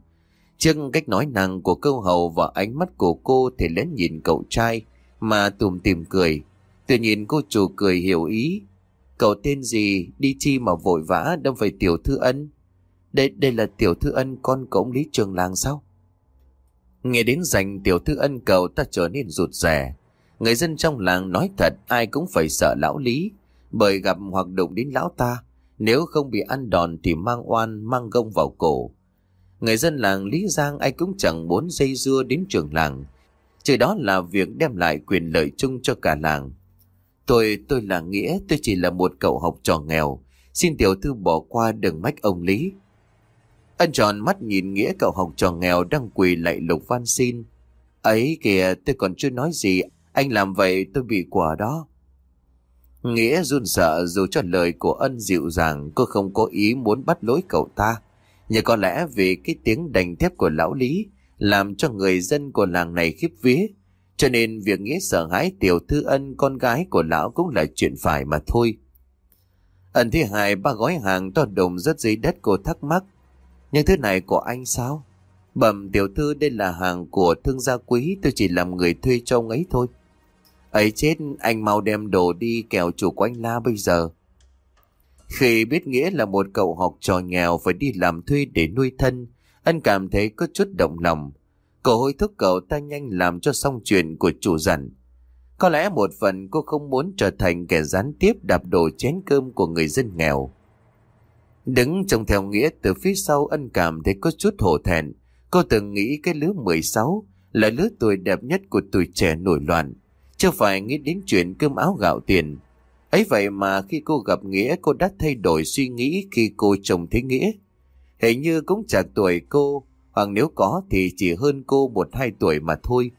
Trước cách nói năng của câu hầu và ánh mắt của cô thì lén nhìn cậu trai mà tùm tìm cười. Tự nhìn cô chủ cười hiểu ý. Cậu tên gì, đi chi mà vội vã đâm phải tiểu thư ân. Đây, đây là tiểu thư ân con cổng lý trường làng sao? Nghe đến dành tiểu thư ân cậu ta trở nên rụt rè. Người dân trong làng nói thật ai cũng phải sợ lão lý. Bởi gặp hoặc đụng đến lão ta. Nếu không bị ăn đòn thì mang oan mang gông vào cổ. Người dân làng Lý Giang ai cũng chẳng muốn dây dưa đến trường làng chứ đó là việc đem lại quyền lợi chung cho cả làng. Tôi, tôi là Nghĩa, tôi chỉ là một cậu học trò nghèo. Xin tiểu thư bỏ qua đừng mách ông Lý. Ân tròn mắt nhìn Nghĩa cậu học trò nghèo đang quỳ lạy lục van xin. Ấy kìa, tôi còn chưa nói gì, anh làm vậy tôi bị quả đó. Nghĩa run sợ dù cho lời của ân dịu dàng cô không có ý muốn bắt lỗi cậu ta. Nhưng có lẽ vì cái tiếng đành thép của lão Lý làm cho người dân của làng này khiếp vía. Cho nên việc Nghĩa sợ hãi tiểu thư ân con gái của lão cũng là chuyện phải mà thôi. Ân thứ hai ba gói hàng to đồng rất dưới đất cô thắc mắc. Nhưng thứ này của anh sao? Bẩm tiểu thư đây là hàng của thương gia quý tôi chỉ làm người thuê cho ông ấy thôi. Ấy chết anh mau đem đồ đi kẻo chủ của anh la bây giờ. Khi biết Nghĩa là một cậu học trò nghèo phải đi làm thuê để nuôi thân, anh cảm thấy có chút động lòng. Cậu hối thúc cậu ta nhanh làm cho xong chuyện của chủ dặn. Có lẽ một phần cô không muốn trở thành kẻ gián tiếp đạp đổ chén cơm của người dân nghèo. Đứng trông theo Nghĩa từ phía sau ân cảm thấy có chút hổ thẹn. Cô từng nghĩ cái lứa 16 là lứa tuổi đẹp nhất của tuổi trẻ nổi loạn. Chưa phải nghĩ đến chuyện cơm áo gạo tiền. ấy vậy mà khi cô gặp Nghĩa, cô đã thay đổi suy nghĩ khi cô trông thấy Nghĩa. Hình như cũng chạc tuổi cô, hoặc nếu có thì chỉ hơn cô một hai tuổi mà thôi.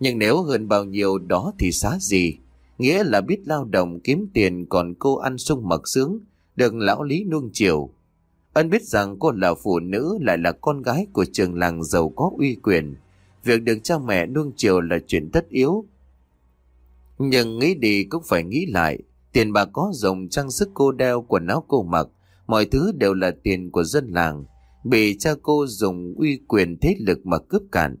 Nhưng nếu hơn bao nhiêu đó thì xá gì. Nghĩa là biết lao động kiếm tiền còn cô ăn sung mặc sướng, được lão lý nuông chiều. Ân biết rằng cô là phụ nữ lại là con gái của trường làng giàu có uy quyền. Việc được cha mẹ nuông chiều là chuyện tất yếu. Nhưng nghĩ đi cũng phải nghĩ lại. Tiền bà có dùng trang sức cô đeo, quần áo cô mặc, mọi thứ đều là tiền của dân làng. Bị cha cô dùng uy quyền thế lực mà cướp cản.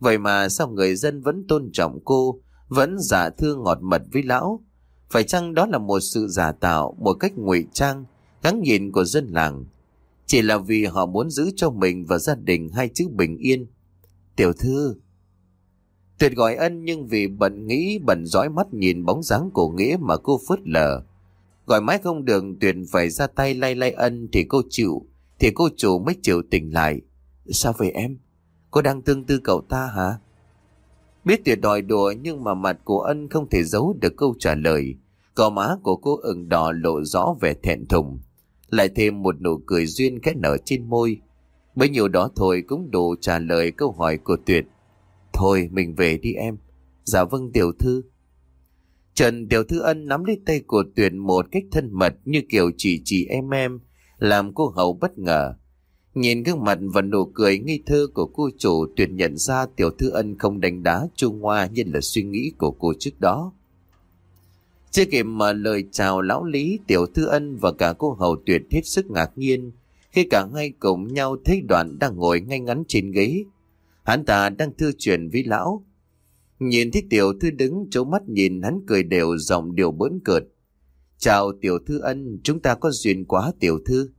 Vậy mà sao người dân vẫn tôn trọng cô, vẫn giả thương ngọt mật với lão? Phải chăng đó là một sự giả tạo, một cách ngụy trang, gắn nhìn của dân làng? Chỉ là vì họ muốn giữ cho mình và gia đình hai chữ bình yên. Tiểu thư, Tuyệt gọi ân nhưng vì bận nghĩ bận dõi mắt nhìn bóng dáng của Nghĩa mà cô phớt lờ. Gọi mãi không được Tuyền phải ra tay lay lay ân thì cô chịu, thì cô chủ mới chịu tỉnh lại. Sao vậy em? Cô đang tương tư cậu ta hả? Biết Tuyệt đòi đùa nhưng mà mặt của ân không thể giấu được câu trả lời. Cò má của cô ửng đỏ lộ rõ vẻ thẹn thùng. Lại thêm một nụ cười duyên khẽ nở trên môi. Bấy nhiêu đó thôi cũng đủ trả lời câu hỏi của Tuyệt. Thôi mình về đi em. Dạ vâng tiểu thư. Trần tiểu thư ân nắm lấy tay của Tuyền một cách thân mật như kiểu chỉ chỉ em em, làm cô hậu bất ngờ. Nhìn gương mặt và nụ cười ngây thơ của cô chủ Tuyền nhận ra tiểu thư ân không đánh đá Trung Hoa như là suy nghĩ của cô trước đó. Chưa kịp mở lời chào lão lý, tiểu thư ân và cả cô hầu tuyệt hết sức ngạc nhiên khi cả hai cùng nhau thấy đoạn đang ngồi ngay ngắn trên ghế. Hắn ta đang thư chuyện với lão. Nhìn thấy tiểu thư đứng chỗ mắt nhìn hắn cười đều giọng điều bỡn cợt. Chào tiểu thư ân, chúng ta có duyên quá tiểu thư.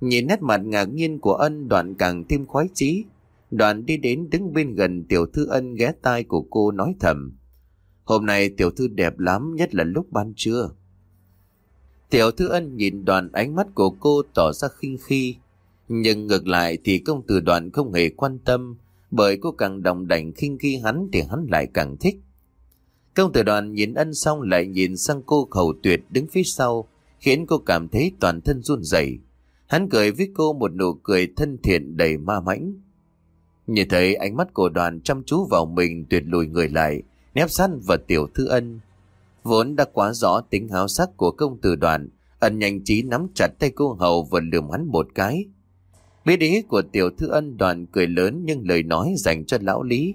Nhìn nét mặt ngạc nhiên của ân đoạn càng thêm khoái chí. Đoạn đi đến đứng bên gần tiểu thư ân ghé tai của cô nói thầm. Hôm nay tiểu thư đẹp lắm nhất là lúc ban trưa. Tiểu thư ân nhìn đoàn ánh mắt của cô tỏ ra khinh khi. Nhưng ngược lại thì công tử đoàn không hề quan tâm bởi cô càng đồng đảnh khinh khi hắn thì hắn lại càng thích. Công tử đoàn nhìn ân xong lại nhìn sang cô khẩu tuyệt đứng phía sau, khiến cô cảm thấy toàn thân run rẩy. Hắn cười với cô một nụ cười thân thiện đầy ma mãnh. nhìn thấy ánh mắt của đoàn chăm chú vào mình tuyệt lùi người lại, nép sát và tiểu thư ân. Vốn đã quá rõ tính háo sắc của công tử đoàn, ân nhanh trí nắm chặt tay cô hầu và lườm hắn một cái. Biết ý của tiểu thư ân đoàn cười lớn nhưng lời nói dành cho lão lý.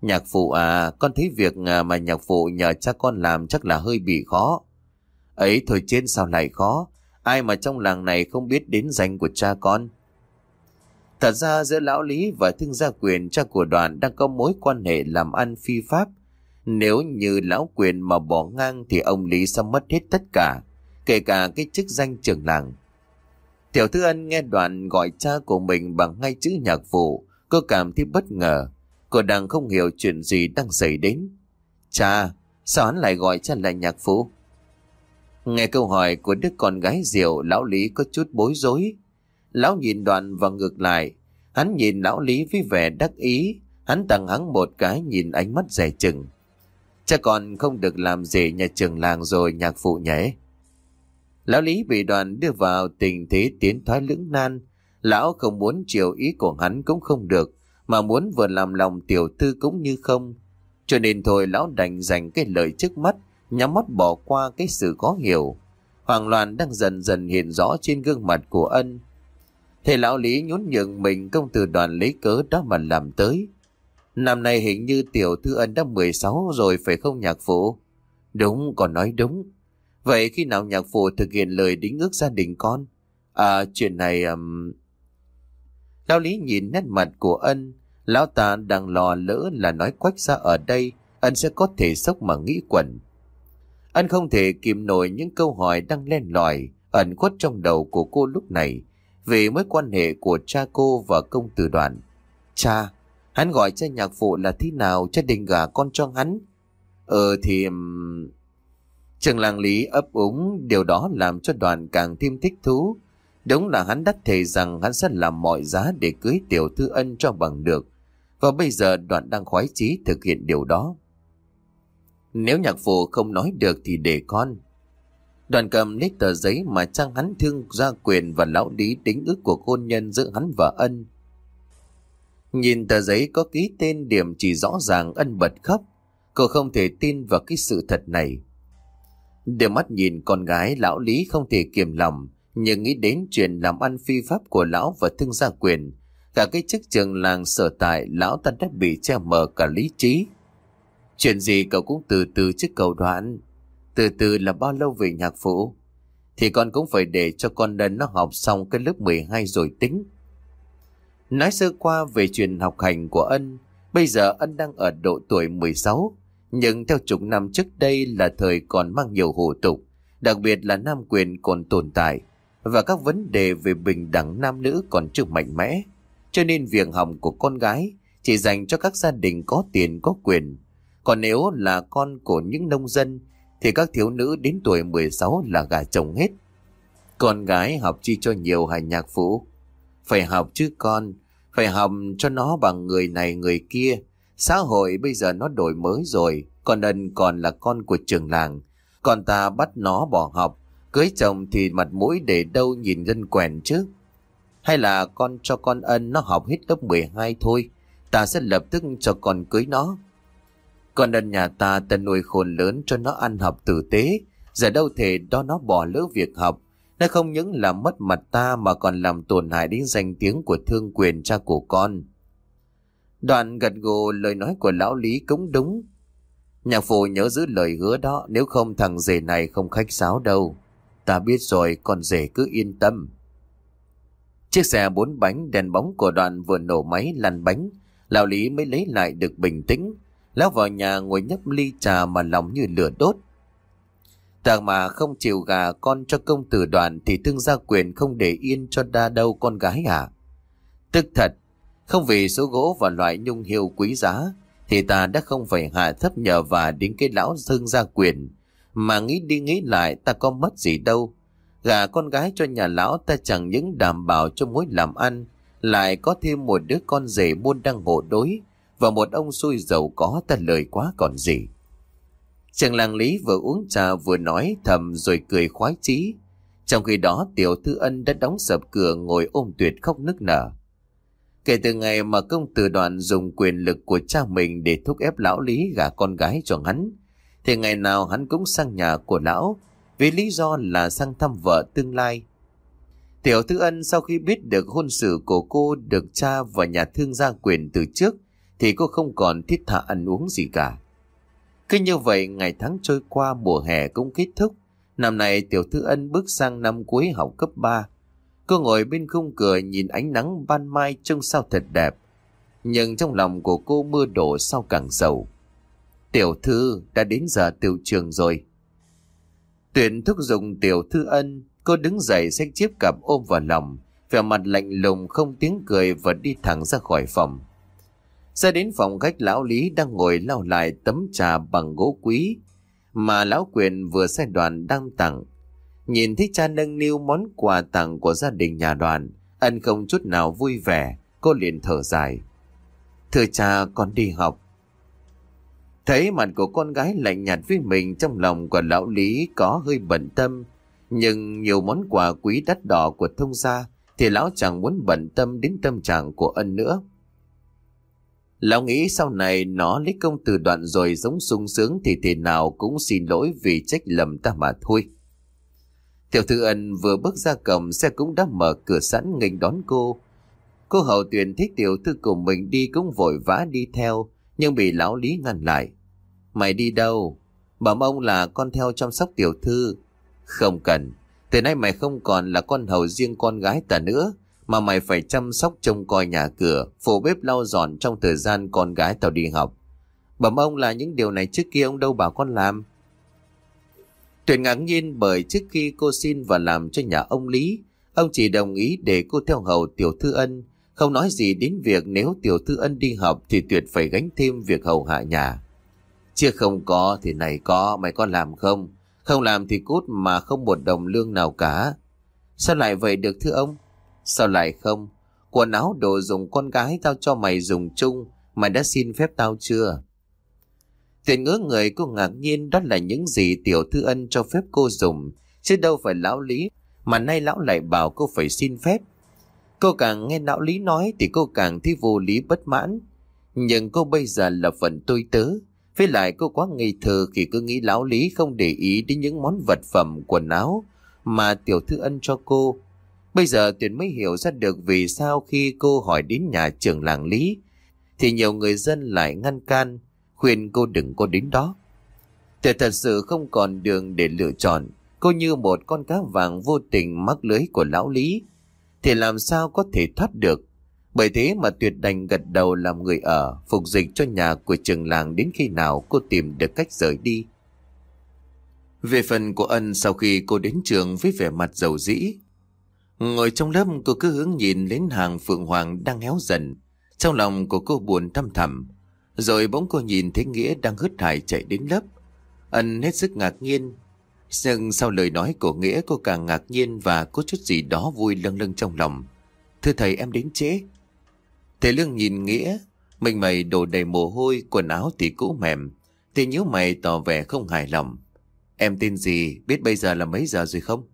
Nhạc phụ à, con thấy việc à, mà nhạc phụ nhờ cha con làm chắc là hơi bị khó. Ấy thôi trên sao lại khó, ai mà trong làng này không biết đến danh của cha con. Thật ra giữa lão Lý và thương gia quyền cha của đoàn đang có mối quan hệ làm ăn phi pháp. Nếu như lão quyền mà bỏ ngang thì ông Lý sẽ mất hết tất cả, kể cả cái chức danh trưởng làng. Tiểu thư ân nghe đoạn gọi cha của mình bằng ngay chữ nhạc phụ, cô cảm thấy bất ngờ. Cô đang không hiểu chuyện gì đang xảy đến. Cha, sao hắn lại gọi cha là nhạc phụ? Nghe câu hỏi của đứa con gái diệu, lão Lý có chút bối rối. Lão nhìn đoàn và ngược lại. Hắn nhìn lão Lý với vẻ đắc ý. Hắn tặng hắn một cái nhìn ánh mắt rẻ chừng. Cha còn không được làm gì nhà trường làng rồi nhạc phụ nhé. Lão Lý bị đoàn đưa vào tình thế tiến thoái lưỡng nan. Lão không muốn chiều ý của hắn cũng không được, mà muốn vừa làm lòng tiểu thư cũng như không. Cho nên thôi lão đành dành cái lời trước mắt, nhắm mắt bỏ qua cái sự khó hiểu. Hoàng loạn đang dần dần hiện rõ trên gương mặt của ân. Thầy lão Lý nhún nhường mình công từ đoàn lấy cớ đó mà làm tới. Năm nay hình như tiểu thư ân đã 16 rồi phải không nhạc phụ? Đúng, còn nói đúng. Vậy khi nào nhạc phụ thực hiện lời đính ước gia đình con? À, chuyện này... Um... Lão Lý nhìn nét mặt của ân, lão ta đang lo lỡ là nói quách ra ở đây, ân sẽ có thể sốc mà nghĩ quẩn. Ân không thể kìm nổi những câu hỏi đang len lỏi, ẩn khuất trong đầu của cô lúc này, về mối quan hệ của cha cô và công tử đoàn. Cha, hắn gọi cha nhạc phụ là thế nào, cha định gả con cho hắn? Ờ thì... Trường làng lý ấp úng, điều đó làm cho đoàn càng thêm thích thú. Đúng là hắn đắt thề rằng hắn sẽ làm mọi giá để cưới tiểu thư ân cho bằng được. Và bây giờ đoàn đang khoái chí thực hiện điều đó. Nếu nhạc phụ không nói được thì để con. Đoàn cầm lấy tờ giấy mà trang hắn thương gia quyền và lão lý tính ước của hôn nhân giữa hắn và ân. Nhìn tờ giấy có ký tên điểm chỉ rõ ràng ân bật khóc. Cô không thể tin vào cái sự thật này. Đưa mắt nhìn con gái lão lý không thể kiềm lòng, nhưng nghĩ đến chuyện làm ăn phi pháp của lão và thương gia quyền. Cả cái chức trường làng sở tại lão ta đã bị che mờ cả lý trí. Chuyện gì cậu cũng từ từ trước cầu đoạn. Từ từ là bao lâu về nhạc phụ? Thì con cũng phải để cho con đơn nó học xong cái lớp 12 rồi tính. Nói sơ qua về chuyện học hành của ân, bây giờ ân đang ở độ tuổi 16, nhưng theo chục năm trước đây là thời còn mang nhiều hủ tục, đặc biệt là nam quyền còn tồn tại, và các vấn đề về bình đẳng nam nữ còn chưa mạnh mẽ. Cho nên việc học của con gái chỉ dành cho các gia đình có tiền có quyền. Còn nếu là con của những nông dân thì các thiếu nữ đến tuổi 16 là gà chồng hết. Con gái học chi cho nhiều hài nhạc phụ. Phải học chứ con, phải học cho nó bằng người này người kia. Xã hội bây giờ nó đổi mới rồi, con ân còn là con của trường làng. Còn ta bắt nó bỏ học, cưới chồng thì mặt mũi để đâu nhìn dân quèn chứ. Hay là con cho con ân nó học hết lớp 12 thôi, ta sẽ lập tức cho con cưới nó. Con ân nhà ta ta nuôi khôn lớn cho nó ăn học tử tế, giờ đâu thể đó nó bỏ lỡ việc học. Nó không những làm mất mặt ta mà còn làm tổn hại đến danh tiếng của thương quyền cha của con. Đoạn gật gù lời nói của lão Lý cũng đúng. Nhạc phụ nhớ giữ lời hứa đó nếu không thằng rể này không khách sáo đâu. Ta biết rồi con rể cứ yên tâm. Chiếc xe bốn bánh đèn bóng của đoạn vừa nổ máy lăn bánh. Lão Lý mới lấy lại được bình tĩnh. Lão vào nhà ngồi nhấp ly trà mà lòng như lửa đốt. Thằng mà không chịu gà con cho công tử đoàn thì thương gia quyền không để yên cho đa đâu con gái à. Tức thật, không vì số gỗ và loại nhung hiệu quý giá thì ta đã không phải hạ thấp nhờ và đến cái lão thương gia quyền. Mà nghĩ đi nghĩ lại ta có mất gì đâu. Gà con gái cho nhà lão ta chẳng những đảm bảo cho mối làm ăn, lại có thêm một đứa con rể buôn đăng hộ đối, và một ông xui giàu có ta lời quá còn gì. Chàng làng lý vừa uống trà vừa nói thầm rồi cười khoái chí. Trong khi đó tiểu thư ân đã đóng sập cửa ngồi ôm tuyệt khóc nức nở. Kể từ ngày mà công tử đoàn dùng quyền lực của cha mình để thúc ép lão lý gả con gái cho hắn, thì ngày nào hắn cũng sang nhà của lão vì lý do là sang thăm vợ tương lai. Tiểu thư ân sau khi biết được hôn sự của cô được cha và nhà thương gia quyền từ trước thì cô không còn thiết tha ăn uống gì cả. Cứ như vậy ngày tháng trôi qua mùa hè cũng kết thúc. Năm nay Tiểu Thư Ân bước sang năm cuối học cấp 3. Cô ngồi bên khung cửa nhìn ánh nắng ban mai trông sao thật đẹp. Nhưng trong lòng của cô mưa đổ sau càng sầu. Tiểu Thư đã đến giờ tiểu trường rồi. Tuyển thúc dùng Tiểu Thư Ân, cô đứng dậy xách chiếc cặp ôm vào lòng, vẻ mặt lạnh lùng không tiếng cười và đi thẳng ra khỏi phòng. Ra đến phòng khách lão Lý đang ngồi lau lại tấm trà bằng gỗ quý mà lão quyền vừa xe đoàn đang tặng. Nhìn thấy cha nâng niu món quà tặng của gia đình nhà đoàn, ân không chút nào vui vẻ, cô liền thở dài. Thưa cha, con đi học. Thấy mặt của con gái lạnh nhạt với mình trong lòng của lão Lý có hơi bận tâm, nhưng nhiều món quà quý đắt đỏ của thông gia thì lão chẳng muốn bận tâm đến tâm trạng của ân nữa. Lão nghĩ sau này nó lấy công từ đoạn rồi giống sung sướng thì thế nào cũng xin lỗi vì trách lầm ta mà thôi. Tiểu thư ân vừa bước ra cổng xe cũng đã mở cửa sẵn nghênh đón cô. Cô hậu tuyển thích tiểu thư của mình đi cũng vội vã đi theo nhưng bị lão lý ngăn lại. Mày đi đâu? Bảo ông là con theo chăm sóc tiểu thư. Không cần. Từ nay mày không còn là con hầu riêng con gái ta nữa mà mày phải chăm sóc trông coi nhà cửa, phụ bếp lau dọn trong thời gian con gái tao đi học. Bẩm ông là những điều này trước kia ông đâu bảo con làm. Tuyển ngạc nhiên bởi trước khi cô xin và làm cho nhà ông Lý, ông chỉ đồng ý để cô theo hầu tiểu thư ân, không nói gì đến việc nếu tiểu thư ân đi học thì tuyệt phải gánh thêm việc hầu hạ nhà. Chưa không có thì này có, mày có làm không? Không làm thì cút mà không một đồng lương nào cả. Sao lại vậy được thưa ông? Sao lại không? Quần áo đồ dùng con gái tao cho mày dùng chung, mày đã xin phép tao chưa? Tiền ngỡ người cô ngạc nhiên đó là những gì tiểu thư ân cho phép cô dùng, chứ đâu phải lão lý, mà nay lão lại bảo cô phải xin phép. Cô càng nghe lão lý nói thì cô càng thấy vô lý bất mãn. Nhưng cô bây giờ là phần tôi tớ, với lại cô quá ngây thơ khi cứ nghĩ lão lý không để ý đến những món vật phẩm quần áo mà tiểu thư ân cho cô Bây giờ Tuyền mới hiểu ra được vì sao khi cô hỏi đến nhà trưởng làng Lý, thì nhiều người dân lại ngăn can, khuyên cô đừng có đến đó. Tuyền thật sự không còn đường để lựa chọn, cô như một con cá vàng vô tình mắc lưới của lão Lý, thì làm sao có thể thoát được. Bởi thế mà Tuyệt đành gật đầu làm người ở, phục dịch cho nhà của trường làng đến khi nào cô tìm được cách rời đi. Về phần của ân sau khi cô đến trường với vẻ mặt dầu dĩ, Ngồi trong lớp cô cứ hướng nhìn đến hàng phượng hoàng đang héo dần. Trong lòng của cô buồn thăm thầm. Rồi bỗng cô nhìn thấy Nghĩa đang hứt hải chạy đến lớp. Ân hết sức ngạc nhiên. Nhưng sau lời nói của Nghĩa cô càng ngạc nhiên và có chút gì đó vui lâng lâng trong lòng. Thưa thầy em đến trễ. Thầy Lương nhìn Nghĩa. Mình mày đổ đầy mồ hôi, quần áo thì cũ mềm. Thì nhớ mày tỏ vẻ không hài lòng. Em tin gì, biết bây giờ là mấy giờ rồi không?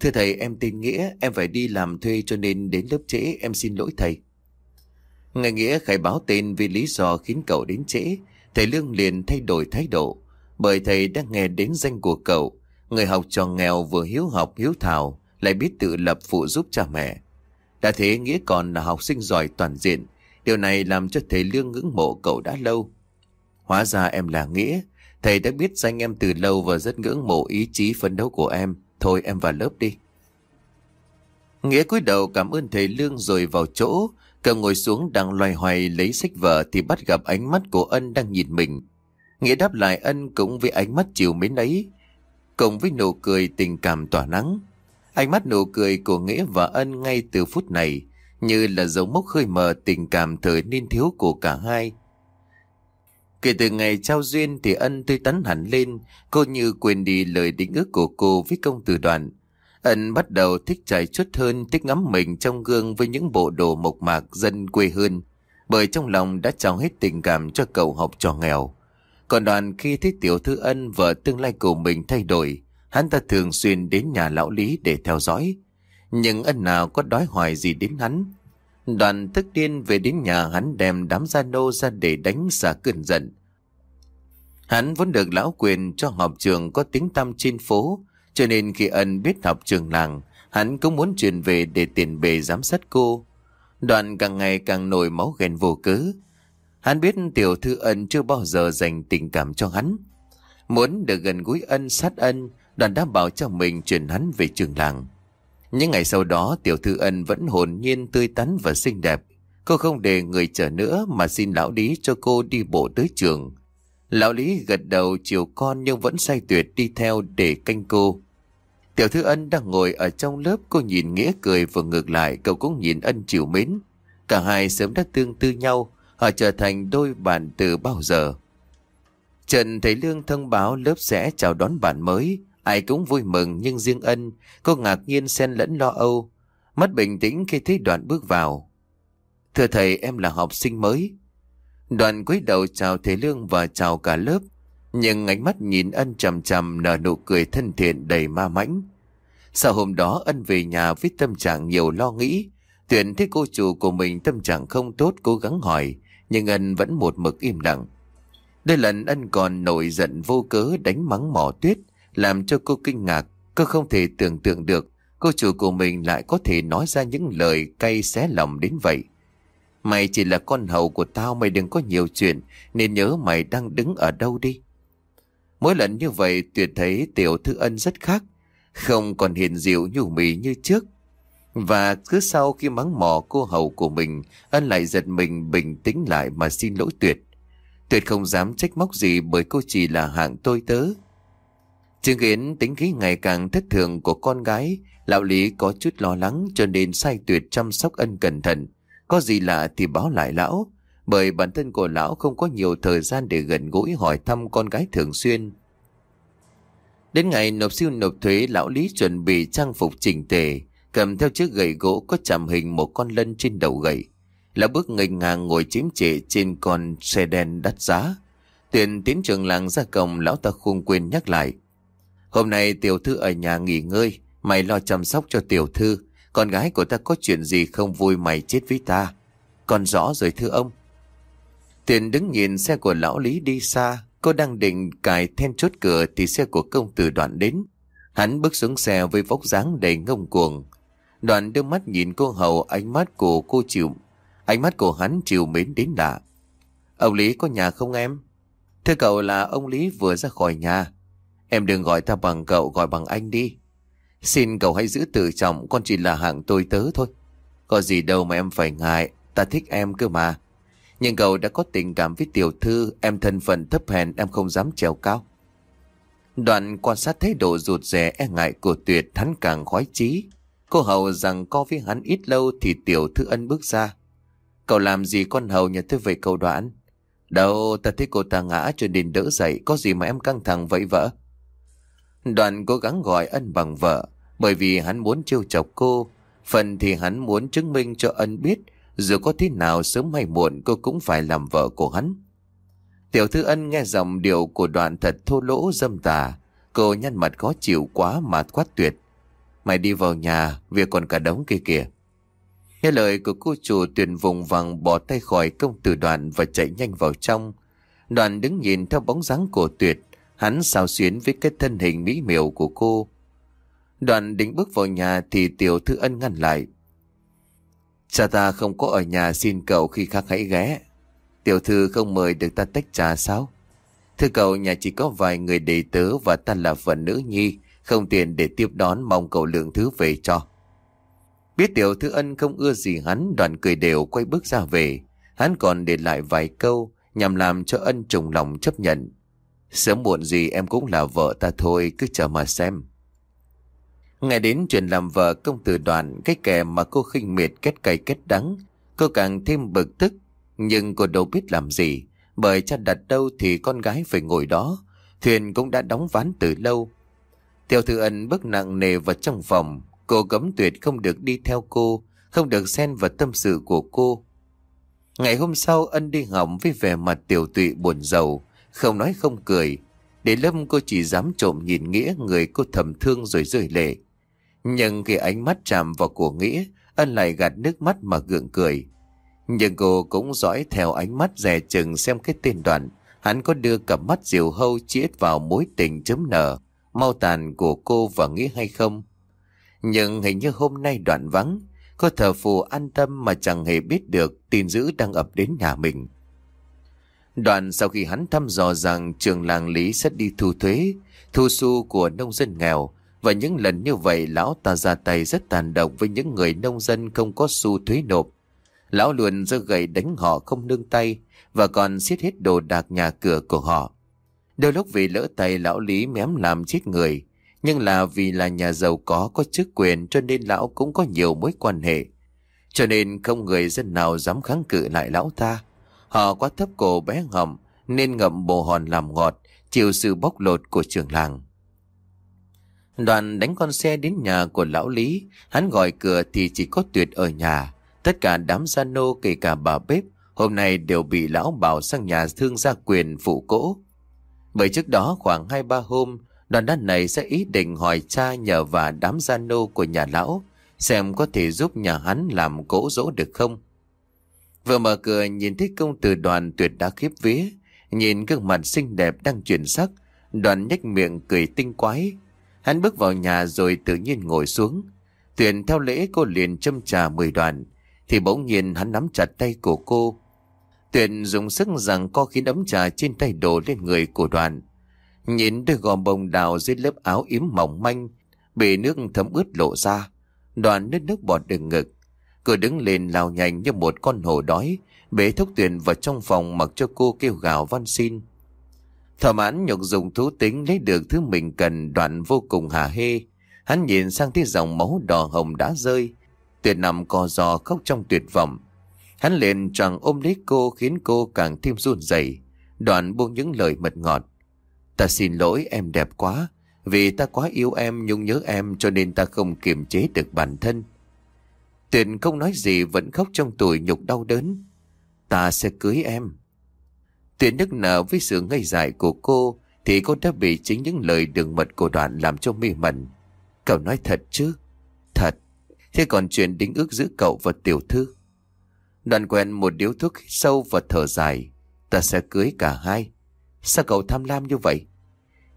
Thưa thầy em tin Nghĩa Em phải đi làm thuê cho nên đến lớp trễ Em xin lỗi thầy Ngài Nghĩa khai báo tên vì lý do khiến cậu đến trễ, Thầy Lương liền thay đổi thái độ Bởi thầy đã nghe đến danh của cậu, Người học trò nghèo vừa hiếu học hiếu thảo, Lại biết tự lập phụ giúp cha mẹ Đã thế Nghĩa còn là học sinh giỏi toàn diện, Điều này làm cho thầy Lương ngưỡng mộ cậu đã lâu Hóa ra em là Nghĩa, Thầy đã biết danh em từ lâu và rất ngưỡng mộ ý chí phấn đấu của em Thôi em vào lớp đi. Nghĩa cúi đầu cảm ơn thầy Lương rồi vào chỗ. Cậu ngồi xuống đang loay hoay lấy sách vở thì bắt gặp ánh mắt của ân đang nhìn mình. Nghĩa đáp lại ân cũng với ánh mắt chiều mến ấy. Cùng với nụ cười tình cảm tỏa nắng. Ánh mắt nụ cười của Nghĩa và ân ngay từ phút này như là dấu mốc khơi mờ tình cảm thời niên thiếu của cả hai. Kể từ ngày trao duyên thì ân tươi tắn hẳn lên, cô như quên đi lời định ước của cô với công tử đoàn. Ẩn bắt đầu thích trải chút hơn, thích ngắm mình trong gương với những bộ đồ mộc mạc dân quê hơn, bởi trong lòng đã trao hết tình cảm cho cậu học trò nghèo. Còn đoàn khi thấy tiểu thư ân vợ tương lai của mình thay đổi, hắn ta thường xuyên đến nhà lão lý để theo dõi. Nhưng ân nào có đói hoài gì đến hắn, Đoàn thức điên về đến nhà hắn đem đám gia nô ra để đánh xả cơn giận. Hắn vốn được lão quyền cho học trường có tiếng tăm trên phố, cho nên khi ân biết học trường làng, hắn cũng muốn chuyển về để tiền bề giám sát cô. Đoàn càng ngày càng nổi máu ghen vô cớ. Hắn biết tiểu thư ân chưa bao giờ dành tình cảm cho hắn. Muốn được gần gũi ân sát ân, đoàn đã bảo cho mình chuyển hắn về trường làng. Những ngày sau đó tiểu thư ân vẫn hồn nhiên tươi tắn và xinh đẹp. Cô không để người chờ nữa mà xin lão lý cho cô đi bộ tới trường. Lão lý gật đầu chiều con nhưng vẫn say tuyệt đi theo để canh cô. Tiểu thư ân đang ngồi ở trong lớp cô nhìn Nghĩa cười và ngược lại cậu cũng nhìn ân chiều mến. Cả hai sớm đã tương tư nhau, họ trở thành đôi bạn từ bao giờ. Trần thấy Lương thông báo lớp sẽ chào đón bạn mới, ai cũng vui mừng nhưng riêng ân, cô ngạc nhiên xen lẫn lo âu, mất bình tĩnh khi thấy đoạn bước vào. Thưa thầy em là học sinh mới. Đoàn quý đầu chào thầy Lương và chào cả lớp, nhưng ánh mắt nhìn ân chầm chầm nở nụ cười thân thiện đầy ma mãnh. Sau hôm đó ân về nhà với tâm trạng nhiều lo nghĩ, tuyển thấy cô chủ của mình tâm trạng không tốt cố gắng hỏi, nhưng ân vẫn một mực im lặng. Đây lần ân còn nổi giận vô cớ đánh mắng mỏ tuyết, làm cho cô kinh ngạc, cô không thể tưởng tượng được cô chủ của mình lại có thể nói ra những lời cay xé lòng đến vậy. Mày chỉ là con hầu của tao mày đừng có nhiều chuyện Nên nhớ mày đang đứng ở đâu đi Mỗi lần như vậy tuyệt thấy tiểu thư ân rất khác Không còn hiền dịu nhủ mì như trước. Và cứ sau khi mắng mỏ cô hầu của mình Ân lại giật mình bình tĩnh lại mà xin lỗi tuyệt. Tuyệt không dám trách móc gì bởi cô chỉ là hạng tôi tớ. Chứng kiến tính khí ngày càng thất thường của con gái Lão Lý có chút lo lắng cho nên sai tuyệt chăm sóc ân cẩn thận. Có gì lạ thì báo lại lão, bởi bản thân của lão không có nhiều thời gian để gần gũi hỏi thăm con gái thường xuyên. Đến ngày nộp siêu nộp thuế, lão Lý chuẩn bị trang phục chỉnh tề, cầm theo chiếc gậy gỗ có chạm hình một con lân trên đầu gậy. Lão bước nghênh ngang ngồi chiếm trệ trên con xe đen đắt giá. Tuyển tiến trường làng ra cổng lão ta không quên nhắc lại. Hôm nay tiểu thư ở nhà nghỉ ngơi, mày lo chăm sóc cho tiểu thư. Con gái của ta có chuyện gì không vui mày chết với ta Con rõ rồi thưa ông Tiền đứng nhìn xe của lão Lý đi xa, Cô đang định cài then chốt cửa Thì xe của công tử đoạn đến. Hắn bước xuống xe với vóc dáng đầy ngông cuồng. Đoạn đưa mắt nhìn cô hầu, Ánh mắt của cô chịu, Ánh mắt của hắn chịu mến đến lạ. Ông Lý có nhà không em? Thưa cậu là ông Lý vừa ra khỏi nhà. Em đừng gọi ta bằng cậu, gọi bằng anh đi. Xin cậu hãy giữ tự trọng, Con chỉ là hạng tôi tớ thôi. Có gì đâu mà em phải ngại, Ta thích em cơ mà. Nhưng cậu đã có tình cảm với tiểu thư, Em thân phận thấp hèn, em không dám trèo cao. Đoạn quan sát thái độ rụt rè e ngại của tuyệt, Hắn càng khoái chí. Cô hầu rằng co với hắn ít lâu Thì tiểu thư ân bước ra. Cậu làm gì con hầu nhà tôi về cầu đoạn? Đâu, ta thấy cô ta ngã cho nên đỡ dậy, Có gì mà em căng thẳng vậy vợ? Đoạn cố gắng gọi ân bằng vợ, bởi vì hắn muốn trêu chọc cô. Phần thì hắn muốn chứng minh cho ân biết dù có thế nào sớm hay muộn Cô cũng phải làm vợ của hắn Tiểu thư ân nghe dòng điều của đoạn thật thô lỗ dâm tà Cô nhăn mặt khó chịu quá mà quát tuyệt Mày đi vào nhà Việc còn cả đống kia kìa Nghe lời của cô chủ tuyển vùng vàng bỏ tay khỏi công tử đoàn và chạy nhanh vào trong. Đoàn đứng nhìn theo bóng dáng của tuyệt, hắn xào xuyến với cái thân hình mỹ miều của cô. Đoạn định bước vào nhà thì tiểu thư ân ngăn lại. Cha ta không có ở nhà xin cậu khi khác hãy ghé. Tiểu thư không mời được ta tách trà sao? Thưa cậu nhà chỉ có vài người đệ tớ và ta là phần nữ nhi, không tiền để tiếp đón mong cậu lượng thứ về cho. Biết tiểu thư ân không ưa gì hắn, đoàn cười đều quay bước ra về. Hắn còn để lại vài câu nhằm làm cho ân trùng lòng chấp nhận. Sớm muộn gì em cũng là vợ ta thôi, cứ chờ mà xem. Ngày đến chuyện làm vợ công tử đoàn, cái kẻ mà cô khinh miệt kết cay kết đắng, cô càng thêm bực tức, nhưng cô đâu biết làm gì, bởi cha đặt đâu thì con gái phải ngồi đó, thuyền cũng đã đóng ván từ lâu. Tiểu thư ân bước nặng nề vào trong phòng, cô cấm tuyệt không được đi theo cô, không được xen vào tâm sự của cô. Ngày hôm sau ân đi hỏng với vẻ mặt tiểu tụy buồn rầu, không nói không cười. Để lâm cô chỉ dám trộm nhìn nghĩa người cô thầm thương rồi rơi lệ. Nhưng khi ánh mắt chạm vào của Nghĩa, ân lại gạt nước mắt mà gượng cười. Nhưng cô cũng dõi theo ánh mắt dè chừng xem cái tên đoạn, hắn có đưa cặp mắt diều hâu chiết vào mối tình chấm nở, mau tàn của cô và Nghĩa hay không. Nhưng hình như hôm nay đoạn vắng, cô thờ phù an tâm mà chẳng hề biết được tin dữ đang ập đến nhà mình. Đoạn sau khi hắn thăm dò rằng trường làng Lý sẽ đi thu thuế, thu su của nông dân nghèo, và những lần như vậy lão ta ra tay rất tàn độc với những người nông dân không có xu thuế nộp. Lão luôn giơ gậy đánh họ không nương tay và còn xiết hết đồ đạc nhà cửa của họ. Đôi lúc vì lỡ tay lão Lý mém làm chết người, nhưng là vì là nhà giàu có có chức quyền cho nên lão cũng có nhiều mối quan hệ. Cho nên không người dân nào dám kháng cự lại lão ta. Họ quá thấp cổ bé ngậm nên ngậm bồ hòn làm ngọt, chịu sự bóc lột của trường làng. Đoàn đánh con xe đến nhà của lão Lý, hắn gọi cửa thì chỉ có Tuyệt ở nhà. Tất cả đám gia nô kể cả bà bếp, hôm nay đều bị lão bảo sang nhà thương gia quyền phụ cỗ. Bởi trước đó khoảng 2-3 hôm, đoàn đàn này sẽ ý định hỏi cha nhờ và đám gia nô của nhà lão, xem có thể giúp nhà hắn làm cỗ dỗ được không. Vừa mở cửa nhìn thấy công tử đoàn tuyệt đã khiếp vía, nhìn gương mặt xinh đẹp đang chuyển sắc, đoàn nhếch miệng cười tinh quái, Hắn bước vào nhà rồi tự nhiên ngồi xuống. Tuyền theo lễ cô liền châm trà mười đoàn. Thì bỗng nhiên hắn nắm chặt tay của cô. Tuyền dùng sức rằng co khiến ấm trà trên tay đổ lên người của đoàn. Nhìn đôi gò bồng đào dưới lớp áo yếm mỏng manh. Bị nước thấm ướt lộ ra. Đoàn nước nước bọt đường ngực. Cô đứng lên lao nhanh như một con hổ đói. Bế thốc Tuyền vào trong phòng mặc cho cô kêu gào van xin. Thỏa mãn nhục dùng thú tính lấy được thứ mình cần đoạn vô cùng hà hê. Hắn nhìn sang thấy dòng máu đỏ hồng đã rơi. Tuyệt nằm co giò khóc trong tuyệt vọng. Hắn liền choàng ôm lấy cô khiến cô càng thêm run rẩy. Đoạn buông những lời mật ngọt. Ta xin lỗi em đẹp quá. Vì ta quá yêu em, nhung nhớ em, cho nên ta không kiềm chế được bản thân. Tuyệt không nói gì, vẫn khóc trong tuổi nhục đau đớn. Ta sẽ cưới em. Tuyển nức nở với sự ngây dại của cô thì cô đã bị chính những lời đường mật của đoạn làm cho mê mẩn. Cậu nói thật chứ? Thật. Thế còn chuyện đính ước giữa cậu và tiểu thư? Đoạn quen một điếu thuốc sâu và thở dài. Ta sẽ cưới cả hai. Sao cậu tham lam như vậy?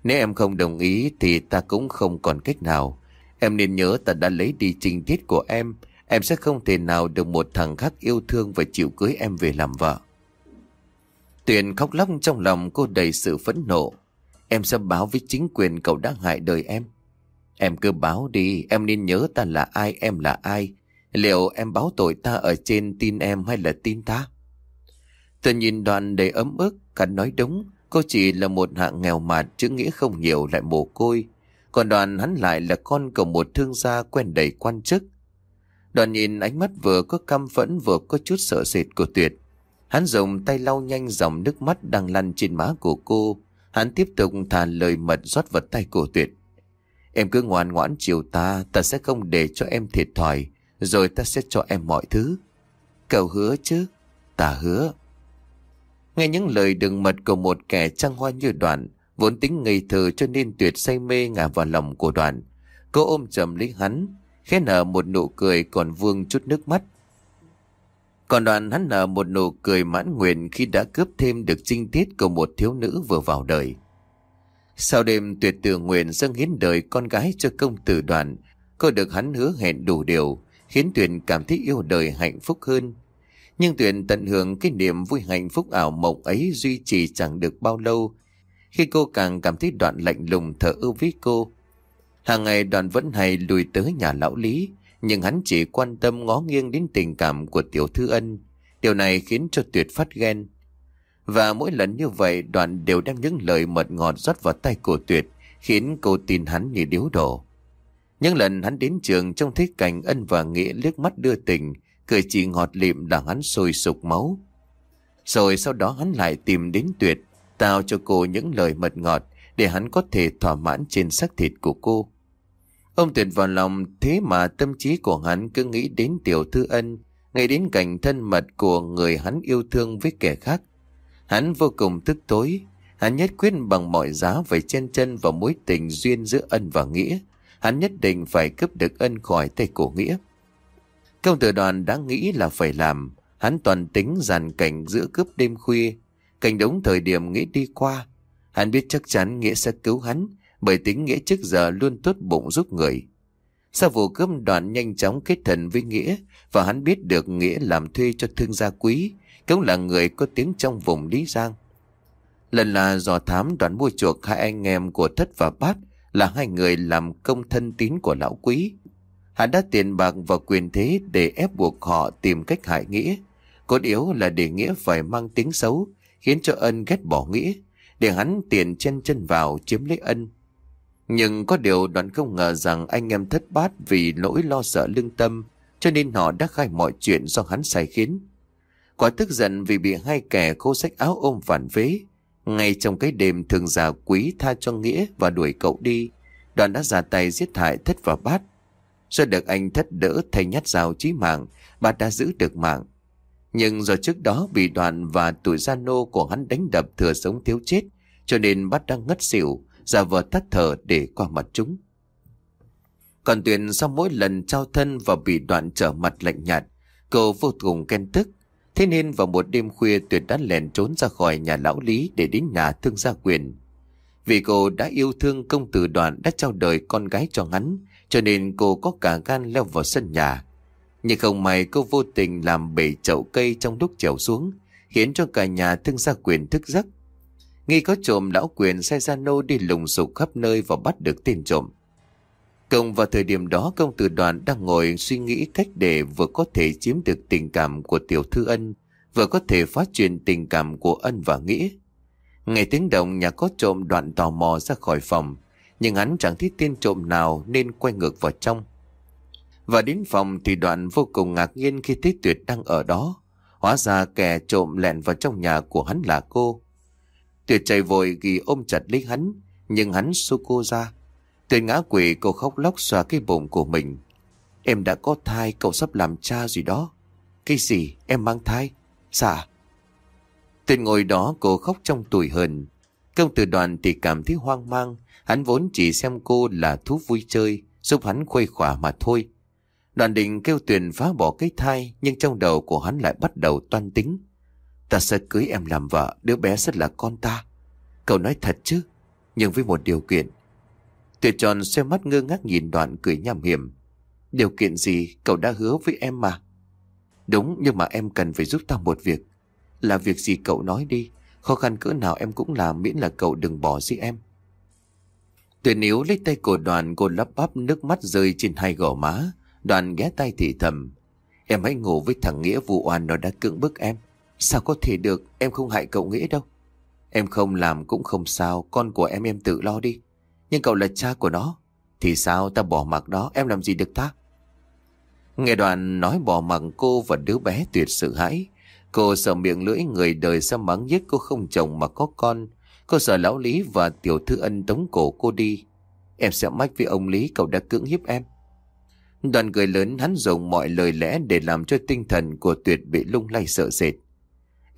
Nếu em không đồng ý thì ta cũng không còn cách nào. Em nên nhớ ta đã lấy đi trình tiết của em. Em sẽ không thể nào được một thằng khác yêu thương và chịu cưới em về làm vợ. Tuyền khóc lóc trong lòng cô đầy sự phẫn nộ. Em sẽ báo với chính quyền cậu đã hại đời em. Em cứ báo đi, em nên nhớ ta là ai, em là ai. Liệu em báo tội ta ở trên tin em hay là tin ta? Tôi nhìn đoàn đầy ấm ức, cắn nói đúng. Cô chỉ là một hạng nghèo mạt, chữ nghĩa không nhiều lại mồ côi. Còn đoàn hắn lại là con của một thương gia quen đầy quan chức. Đoàn nhìn ánh mắt vừa có căm phẫn vừa có chút sợ sệt của Tuyệt. Hắn dùng tay lau nhanh dòng nước mắt đang lăn trên má của cô. Hắn tiếp tục thả lời mật rót vào tay của Tuyệt. Em cứ ngoan ngoãn chiều ta, ta sẽ không để cho em thiệt thòi, rồi ta sẽ cho em mọi thứ. Cậu hứa chứ? Ta hứa. Nghe những lời đừng mật của một kẻ trăng hoa như đoạn, vốn tính ngây thơ cho nên Tuyệt say mê ngả vào lòng của đoạn. Cô ôm chầm lấy hắn, khẽ nở một nụ cười còn vương chút nước mắt. Còn đoàn hắn nở một nụ cười mãn nguyện khi đã cướp thêm được trinh tiết của một thiếu nữ vừa vào đời. Sau đêm tuyệt tự nguyện dâng hiến đời con gái cho công tử đoàn, cô được hắn hứa hẹn đủ điều, khiến Tuyền cảm thấy yêu đời hạnh phúc hơn. Nhưng Tuyền tận hưởng cái niềm vui hạnh phúc ảo mộng ấy duy trì chẳng được bao lâu, khi cô càng cảm thấy đoạn lạnh lùng thở ưu với cô. Hàng ngày đoàn vẫn hay lùi tới nhà lão Lý, nhưng hắn chỉ quan tâm ngó nghiêng đến tình cảm của tiểu thư ân. Điều này khiến cho Tuyệt phát ghen. Và mỗi lần như vậy đoàn đều đem những lời mật ngọt rót vào tay của Tuyệt, khiến cô tin hắn như điếu đổ. Những lần hắn đến trường trong thấy cảnh ân và nghĩa liếc mắt đưa tình, cười chỉ ngọt lịm làm hắn sôi sục máu. Rồi sau đó hắn lại tìm đến Tuyệt, tạo cho cô những lời mật ngọt để hắn có thể thỏa mãn trên xác thịt của cô. Ông tuyệt vào lòng thế mà tâm trí của hắn cứ nghĩ đến tiểu thư ân, nghĩ đến cảnh thân mật của người hắn yêu thương với kẻ khác. Hắn vô cùng tức tối, hắn nhất quyết bằng mọi giá phải chen chân vào mối tình duyên giữa ân và nghĩa. Hắn nhất định phải cướp được ân khỏi tay của nghĩa. Công tử đoàn đã nghĩ là phải làm, hắn toàn tính dàn cảnh giữa cướp đêm khuya. Cảnh đống thời điểm nghĩ đi qua, hắn biết chắc chắn nghĩa sẽ cứu hắn, bởi tính Nghĩa trước giờ luôn tốt bụng giúp người. Sau vụ cướp đoàn nhanh chóng kết thần với Nghĩa và hắn biết được Nghĩa làm thuê cho thương gia quý, cũng là người có tiếng trong vùng Lý Giang. Lần là dò thám đoàn mua chuộc hai anh em của Thất và Bát là hai người làm công thân tín của lão quý. Hắn đã tiền bạc và quyền thế để ép buộc họ tìm cách hại Nghĩa. Cốt yếu là để Nghĩa phải mang tiếng xấu, khiến cho ân ghét bỏ Nghĩa, để hắn tiền chân chân vào chiếm lấy ân. Nhưng có điều đoàn không ngờ rằng anh em thất bát vì lỗi lo sợ lương tâm, cho nên họ đã khai mọi chuyện do hắn sai khiến. Quả tức giận vì bị hai kẻ khô sách áo ôm phản vế. Ngay trong cái đêm thường già quý tha cho Nghĩa và đuổi cậu đi, đoàn đã ra tay giết hại thất và bát. Do được anh thất đỡ thay nhát dao chí mạng, bát đã giữ được mạng. Nhưng do trước đó bị đoàn và tuổi gia nô của hắn đánh đập thừa sống thiếu chết, cho nên bát đang ngất xỉu, giả vờ tắt thở để qua mặt chúng. Còn Tuyền sau mỗi lần trao thân và bị đoạn trở mặt lạnh nhạt, cô vô cùng ghen tức. Thế nên vào một đêm khuya Tuyền đã lèn trốn ra khỏi nhà lão Lý để đến nhà thương gia quyền. Vì cô đã yêu thương công tử đoàn đã trao đời con gái cho hắn, cho nên cô có cả gan leo vào sân nhà. Nhưng không may cô vô tình làm bể chậu cây trong lúc trèo xuống, khiến cho cả nhà thương gia quyền thức giấc. Nghi có trộm lão quyền sai ra nô đi lùng sục khắp nơi và bắt được tên trộm. Công vào thời điểm đó công tử đoàn đang ngồi suy nghĩ cách để vừa có thể chiếm được tình cảm của tiểu thư ân, vừa có thể phát truyền tình cảm của ân và nghĩa. Nghe tiếng động nhà có trộm đoạn tò mò ra khỏi phòng, nhưng hắn chẳng thấy tên trộm nào nên quay ngược vào trong. Và đến phòng thì đoạn vô cùng ngạc nhiên khi thấy Tuyệt đang ở đó. Hóa ra kẻ trộm lẹn vào trong nhà của hắn là cô. Tuyệt chạy vội ghi ôm chặt lấy hắn, nhưng hắn xô cô ra. Tuyệt ngã quỷ cô khóc lóc xoa cái bụng của mình. Em đã có thai, cậu sắp làm cha gì đó. Cái gì? Em mang thai? Dạ. Tuyệt ngồi đó cô khóc trong tuổi hờn. Công tử đoàn thì cảm thấy hoang mang. Hắn vốn chỉ xem cô là thú vui chơi, giúp hắn khuây khỏa mà thôi. Đoàn định kêu Tuyền phá bỏ cái thai, nhưng trong đầu của hắn lại bắt đầu toan tính. Ta sẽ cưới em làm vợ, đứa bé sẽ là con ta. Cậu nói thật chứ, nhưng với một điều kiện. Tuyệt tròn xoay mắt ngơ ngác nhìn đoạn cười nham hiểm. Điều kiện gì cậu đã hứa với em mà. Đúng nhưng mà em cần phải giúp ta một việc. Là việc gì cậu nói đi. Khó khăn cỡ nào em cũng làm miễn là cậu đừng bỏ gì em. Tuyệt níu lấy tay của đoàn cô lắp bắp nước mắt rơi trên hai gò má. Đoàn ghé tay thì thầm. Em hãy ngủ với thằng Nghĩa vụ oan nó đã cưỡng bức em. Sao có thể được? Em không hại cậu Nghĩa đâu. Em không làm cũng không sao, Con của em em tự lo đi. Nhưng cậu là cha của nó, Thì sao ta bỏ mặc đó em làm gì được ta? Nghe đoàn nói bỏ mặc cô và đứa bé tuyệt sự hãi. Cô sợ miệng lưỡi người đời sẽ mắng giết cô không chồng mà có con. Cô sợ lão Lý và tiểu thư ân tống cổ cô đi. Em sẽ mách với ông Lý, cậu đã cưỡng hiếp em. Đoàn cười lớn hắn dùng mọi lời lẽ để làm cho tinh thần của tuyệt bị lung lay sợ sệt.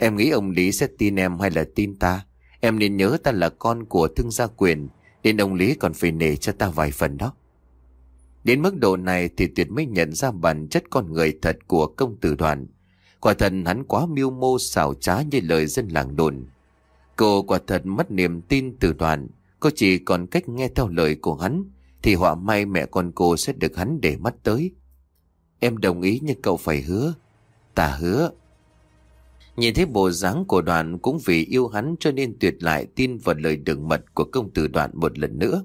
Em nghĩ ông Lý sẽ tin em hay là tin ta? Em nên nhớ ta là con của thương gia quyền, Nên ông Lý còn phải nể cho ta vài phần đó. Đến mức độ này thì tuyệt mới nhận ra bản chất con người thật của công tử đoàn. Quả thật hắn quá miêu mô xảo trá như lời dân làng đồn. Cô quả thật mất niềm tin từ đoàn. Cô chỉ còn cách nghe theo lời của hắn, Thì họa may mẹ con cô sẽ được hắn để mắt tới. Em đồng ý nhưng cậu phải hứa. Ta hứa Nhìn thấy bộ dáng của đoàn cũng vì yêu hắn cho nên tuyệt lại tin vào lời đường mật của công tử đoàn một lần nữa.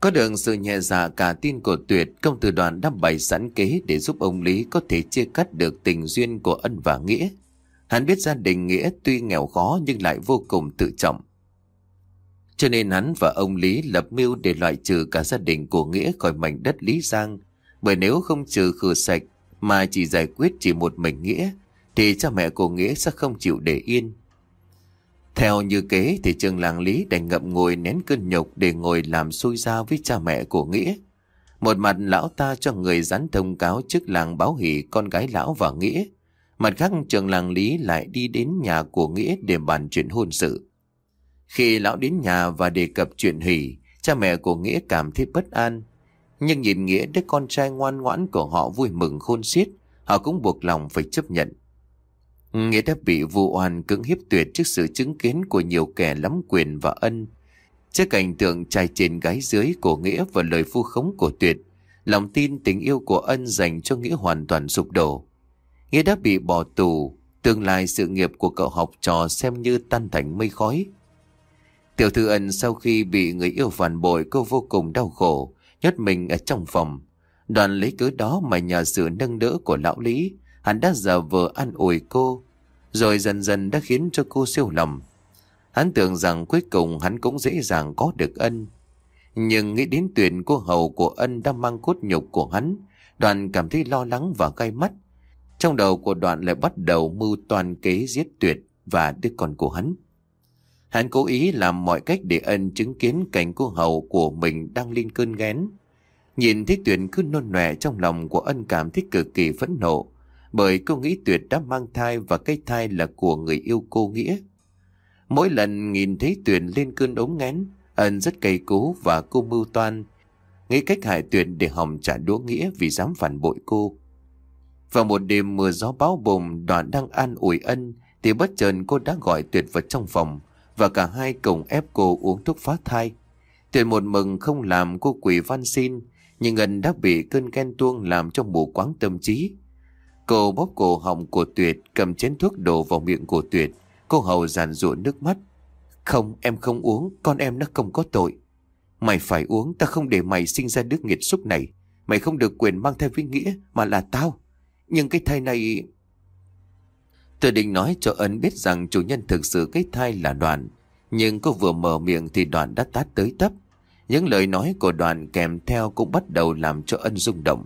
Có được sự nhẹ dạ cả tin của tuyệt, công tử đoàn đã bày sẵn kế để giúp ông Lý có thể chia cắt được tình duyên của ân và nghĩa. Hắn biết gia đình nghĩa tuy nghèo khó nhưng lại vô cùng tự trọng. Cho nên hắn và ông Lý lập mưu để loại trừ cả gia đình của Nghĩa khỏi mảnh đất Lý Giang. Bởi nếu không trừ khử sạch mà chỉ giải quyết chỉ một mình Nghĩa thì cha mẹ của Nghĩa sẽ không chịu để yên. Theo như kế thì trường làng Lý đành ngậm ngồi nén cơn nhục để ngồi làm xui ra với cha mẹ của Nghĩa. Một mặt lão ta cho người dán thông cáo trước làng báo hỷ con gái lão và Nghĩa. Mặt khác trường làng Lý lại đi đến nhà của Nghĩa để bàn chuyện hôn sự. Khi lão đến nhà và đề cập chuyện hỷ, cha mẹ của Nghĩa cảm thấy bất an. Nhưng nhìn Nghĩa đứa con trai ngoan ngoãn của họ vui mừng khôn xiết, họ cũng buộc lòng phải chấp nhận. Nghĩa đã bị vụ oan cưỡng hiếp tuyệt trước sự chứng kiến của nhiều kẻ lắm quyền và ân. Trước cảnh tượng trai trên gái dưới của Nghĩa và lời phu khống của tuyệt, lòng tin tình yêu của ân dành cho Nghĩa hoàn toàn sụp đổ. Nghĩa đã bị bỏ tù, Tương lai sự nghiệp của cậu học trò xem như tan thành mây khói. Tiểu thư ân sau khi bị người yêu phản bội cô vô cùng đau khổ, nhốt mình ở trong phòng. Đoàn lấy cớ đó mà nhờ sự nâng đỡ của lão Lý, hắn đã giờ vờ an ủi cô, rồi dần dần đã khiến cho cô siêu lòng. Hắn tưởng rằng cuối cùng hắn cũng dễ dàng có được ân. Nhưng nghĩ đến tuyển cô hầu của ân đã mang cốt nhục của hắn, đoàn cảm thấy lo lắng và gai mắt. Trong đầu của đoạn lại bắt đầu mưu toàn kế giết tuyệt và đứa con của hắn. Hắn cố ý làm mọi cách để ân chứng kiến cảnh cô hầu của mình đang lên cơn ghén. Nhìn thấy tuyển cứ nôn nòe trong lòng của ân cảm thấy cực kỳ phẫn nộ. Bởi cô nghĩ tuyệt đã mang thai và cái thai là của người yêu cô Nghĩa. Mỗi lần nhìn thấy tuyệt lên cơn ống ngén, ân rất cay cú và cô mưu toan. Nghĩ cách hại tuyệt để hòng trả đũa Nghĩa vì dám phản bội cô. Vào một đêm mưa gió báo bùng đoàn đang an ủi ân thì bất chợt cô đã gọi tuyệt vào trong phòng và cả hai cùng ép cô uống thuốc phá thai. Tuyệt một mừng không làm cô quỷ van xin nhưng Ân đã bị cơn ghen tuông làm cho mù quáng tâm trí. Cô bóp cổ họng của Tuyệt cầm chén thuốc đổ vào miệng của Tuyệt. Cô hầu giàn rụa nước mắt. Không, em không uống, con em nó không có tội. Mày phải uống, ta không để mày sinh ra đứa nghiệt xúc này. Mày không được quyền mang theo với nghĩa, mà là tao. Nhưng cái thai này... Tôi định nói cho Ấn biết rằng chủ nhân thực sự cái thai là đoàn. Nhưng cô vừa mở miệng thì đoàn đã tát tới tấp. Những lời nói của đoàn kèm theo cũng bắt đầu làm cho Ân rung động.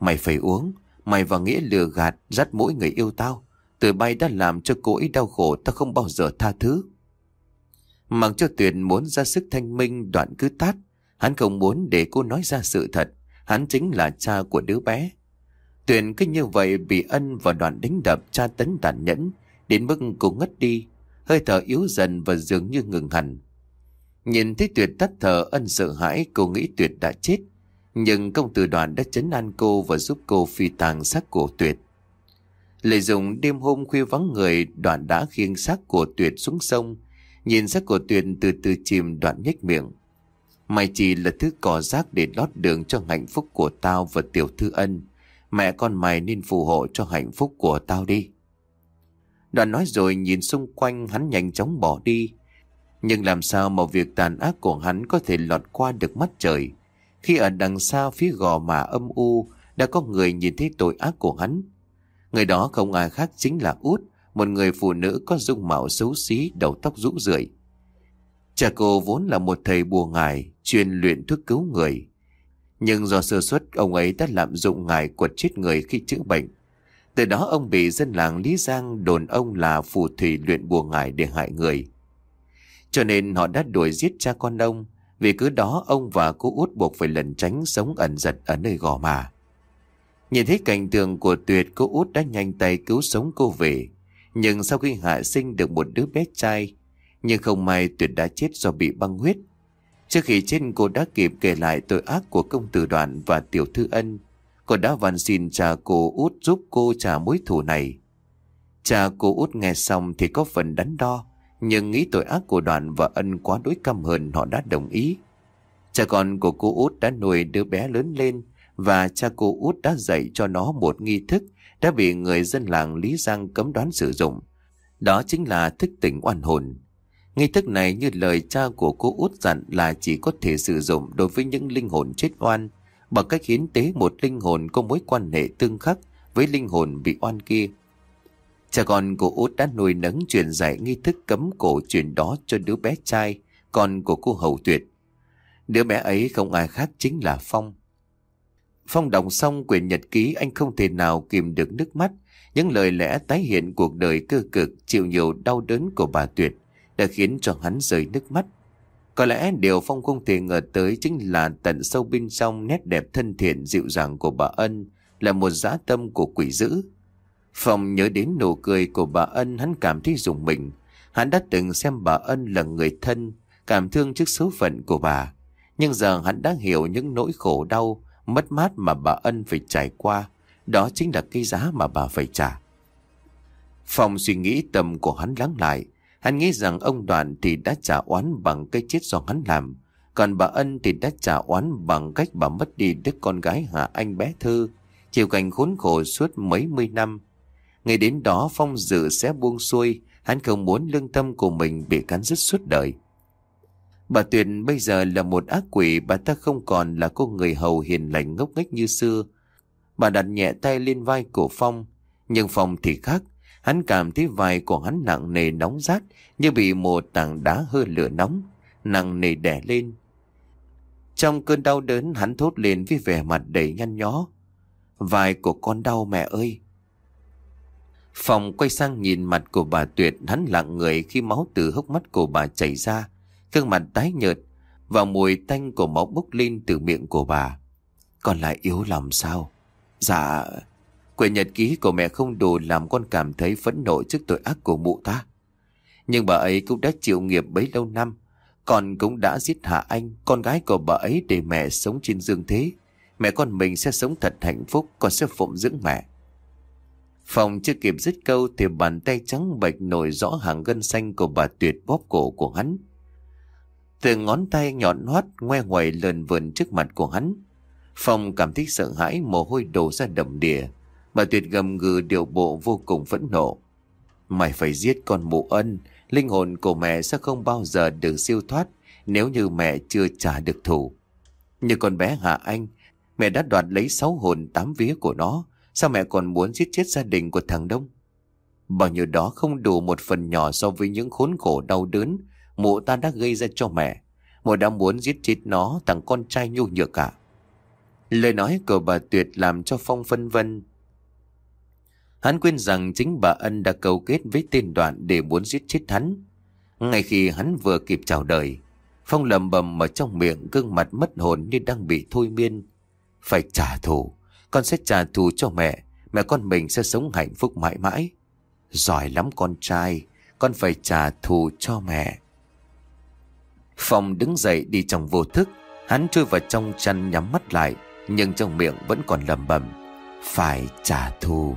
Mày phải uống, mày và Nghĩa lừa gạt, dắt mỗi người yêu tao. Từ bay đã làm cho cô ấy đau khổ, tao không bao giờ tha thứ. Mặc cho Tuyền muốn ra sức thanh minh đoạn cứ tát. Hắn không muốn để cô nói ra sự thật. Hắn chính là cha của đứa bé. Tuyền cứ như vậy bị ân và đoạn đánh đập tra tấn tàn nhẫn. Đến mức cô ngất đi. Hơi thở yếu dần và dường như ngừng hẳn. Nhìn thấy Tuyệt tắt thở ân sợ hãi cô nghĩ Tuyệt đã chết. Nhưng công tử đoàn đã chấn an cô và giúp cô phi tàng xác của Tuyệt. Lợi dụng đêm hôm khuya vắng người, đoàn đã khiêng xác của Tuyệt xuống sông. Nhìn xác của Tuyệt từ từ chìm, đoạn nhếch miệng. Mày chỉ là thứ cỏ rác để lót đường cho hạnh phúc của tao và tiểu thư ân. Mẹ con mày nên phù hộ cho hạnh phúc của tao đi. Đoàn nói rồi nhìn xung quanh, hắn nhanh chóng bỏ đi. Nhưng làm sao mà việc tàn ác của hắn có thể lọt qua được mắt trời khi ở đằng xa phía gò mà âm u, Đã có người nhìn thấy tội ác của hắn. Người đó không ai khác chính là Út, Một người phụ nữ có dung mạo xấu xí, Đầu tóc rũ rượi. Cha cô vốn là một thầy bùa ngài, Chuyên luyện thuốc cứu người. Nhưng do sơ suất, Ông ấy đã lạm dụng ngài quật chết người khi chữa bệnh. Từ đó ông bị dân làng Lý Giang Đồn ông là phù thủy luyện bùa ngài để hại người. Cho nên họ đã đuổi giết cha con ông vì cứ đó ông và cô út buộc phải lẩn tránh sống ẩn giật ở nơi gò mà Nhìn thấy cảnh tượng của Tuyệt, cô út đã nhanh tay cứu sống cô về. Nhưng sau khi hạ sinh được một đứa bé trai, Nhưng không may Tuyệt đã chết do bị băng huyết. Trước khi chết, cô đã kịp kể lại tội ác của công tử đoàn và tiểu thư ân. Cô đã van xin cha cô út giúp cô trả mối thù này. Cha cô út nghe xong thì có phần đắn đo nhưng nghĩ tội ác của đoàn và ân quá đối căm hơn họ đã đồng ý. Cha con của cô út đã nuôi đứa bé lớn lên và cha cô út đã dạy cho nó một nghi thức đã bị người dân làng Lý Giang cấm đoán sử dụng. Đó chính là thức tỉnh oan hồn. Nghi thức này như lời cha của cô út dặn là chỉ có thể sử dụng đối với những linh hồn chết oan, bằng cách hiến tế một linh hồn có mối quan hệ tương khắc với linh hồn bị oan kia. Cha con của út đã nuôi nấng truyền dạy nghi thức cấm cổ truyền đó cho đứa bé trai, con của cô Hậu Tuyệt. Đứa bé ấy không ai khác chính là Phong. Phong đọc xong quyển nhật ký anh không thể nào kìm được nước mắt. Những lời lẽ tái hiện cuộc đời cơ cực chịu nhiều đau đớn của bà Tuyệt đã khiến cho hắn rơi nước mắt. Có lẽ điều Phong không thể ngờ tới chính là tận sâu bên trong nét đẹp thân thiện dịu dàng của bà Ân là một dã tâm của quỷ dữ. Phong nhớ đến nụ cười của bà Ân hắn cảm thấy dùng mình. Hắn đã từng xem bà Ân là người thân, cảm thương trước số phận của bà. Nhưng giờ hắn đã hiểu những nỗi khổ đau, mất mát mà bà Ân phải trải qua. Đó chính là cái giá mà bà phải trả. Phong suy nghĩ tâm của hắn lắng lại. Hắn nghĩ rằng ông Đoàn thì đã trả oán bằng cái chết do hắn làm. Còn bà Ân thì đã trả oán bằng cách bà mất đi đứa con gái Hạ Anh bé Thư. Chịu cảnh khốn khổ suốt mấy mươi năm. Ngày đến đó Phong dự sẽ buông xuôi, hắn không muốn lương tâm của mình bị cắn rứt suốt đời. Bà tuyền bây giờ là một ác quỷ, bà ta không còn là cô người hầu hiền lành ngốc nghếch như xưa. Bà đặt nhẹ tay lên vai của Phong, nhưng Phong thì khác. Hắn cảm thấy vai của hắn nặng nề nóng rát như bị một tảng đá hơi lửa nóng, nặng nề đè lên. Trong cơn đau đớn hắn thốt lên với vẻ mặt đầy nhăn nhó. Vai của con đau mẹ ơi! Phòng quay sang nhìn mặt của bà Tuyệt hắn lặng người khi máu từ hốc mắt của bà chảy ra. Gương mặt tái nhợt và mùi tanh của máu bốc lên từ miệng của bà. Còn lại yếu lòng sao? Dạ... Quyển nhật ký của mẹ không đủ làm con cảm thấy phẫn nộ trước tội ác của mụ ta. Nhưng bà ấy cũng đã chịu nghiệp bấy lâu năm. Con cũng đã giết hạ anh, con gái của bà ấy để mẹ sống trên dương thế. Mẹ con mình sẽ sống thật hạnh phúc, con sẽ phụng dưỡng mẹ. Phòng chưa kịp dứt câu thì bàn tay trắng bạch nổi rõ hàng gân xanh của bà Tuyệt bóp cổ của hắn. Từ ngón tay nhọn hoắt ngoe ngoẩy lờn vườn trước mặt của hắn. Phong cảm thấy sợ hãi mồ hôi đổ ra đầm đìa. Bà Tuyệt gầm gừ điều bộ vô cùng phẫn nộ. Mày phải giết con mụ ân, linh hồn của mẹ sẽ không bao giờ được siêu thoát nếu như mẹ chưa trả được thù. Như con bé Hạ Anh, mẹ đã đoạt lấy sáu hồn tám vía của nó, sao mẹ còn muốn giết chết gia đình của thằng Đông? Bao nhiêu đó không đủ một phần nhỏ so với những khốn khổ đau đớn mụ ta đã gây ra cho mẹ. Mụ đã muốn giết chết nó thằng con trai nhu nhược cả. Lời nói của bà Tuyệt làm cho Phong phân vân. Hắn quên rằng chính bà Ân đã cầu kết với tên đoạn để muốn giết chết hắn. Ngay khi hắn vừa kịp chào đời, Phong lầm bầm ở trong miệng gương mặt mất hồn như đang bị thôi miên. Phải trả thù, con sẽ trả thù cho mẹ, mẹ con mình sẽ sống hạnh phúc mãi mãi. Giỏi lắm con trai, con phải trả thù cho mẹ. Phong đứng dậy đi trong vô thức, hắn trôi vào trong chăn nhắm mắt lại, nhưng trong miệng vẫn còn lầm bầm. Phải trả thù.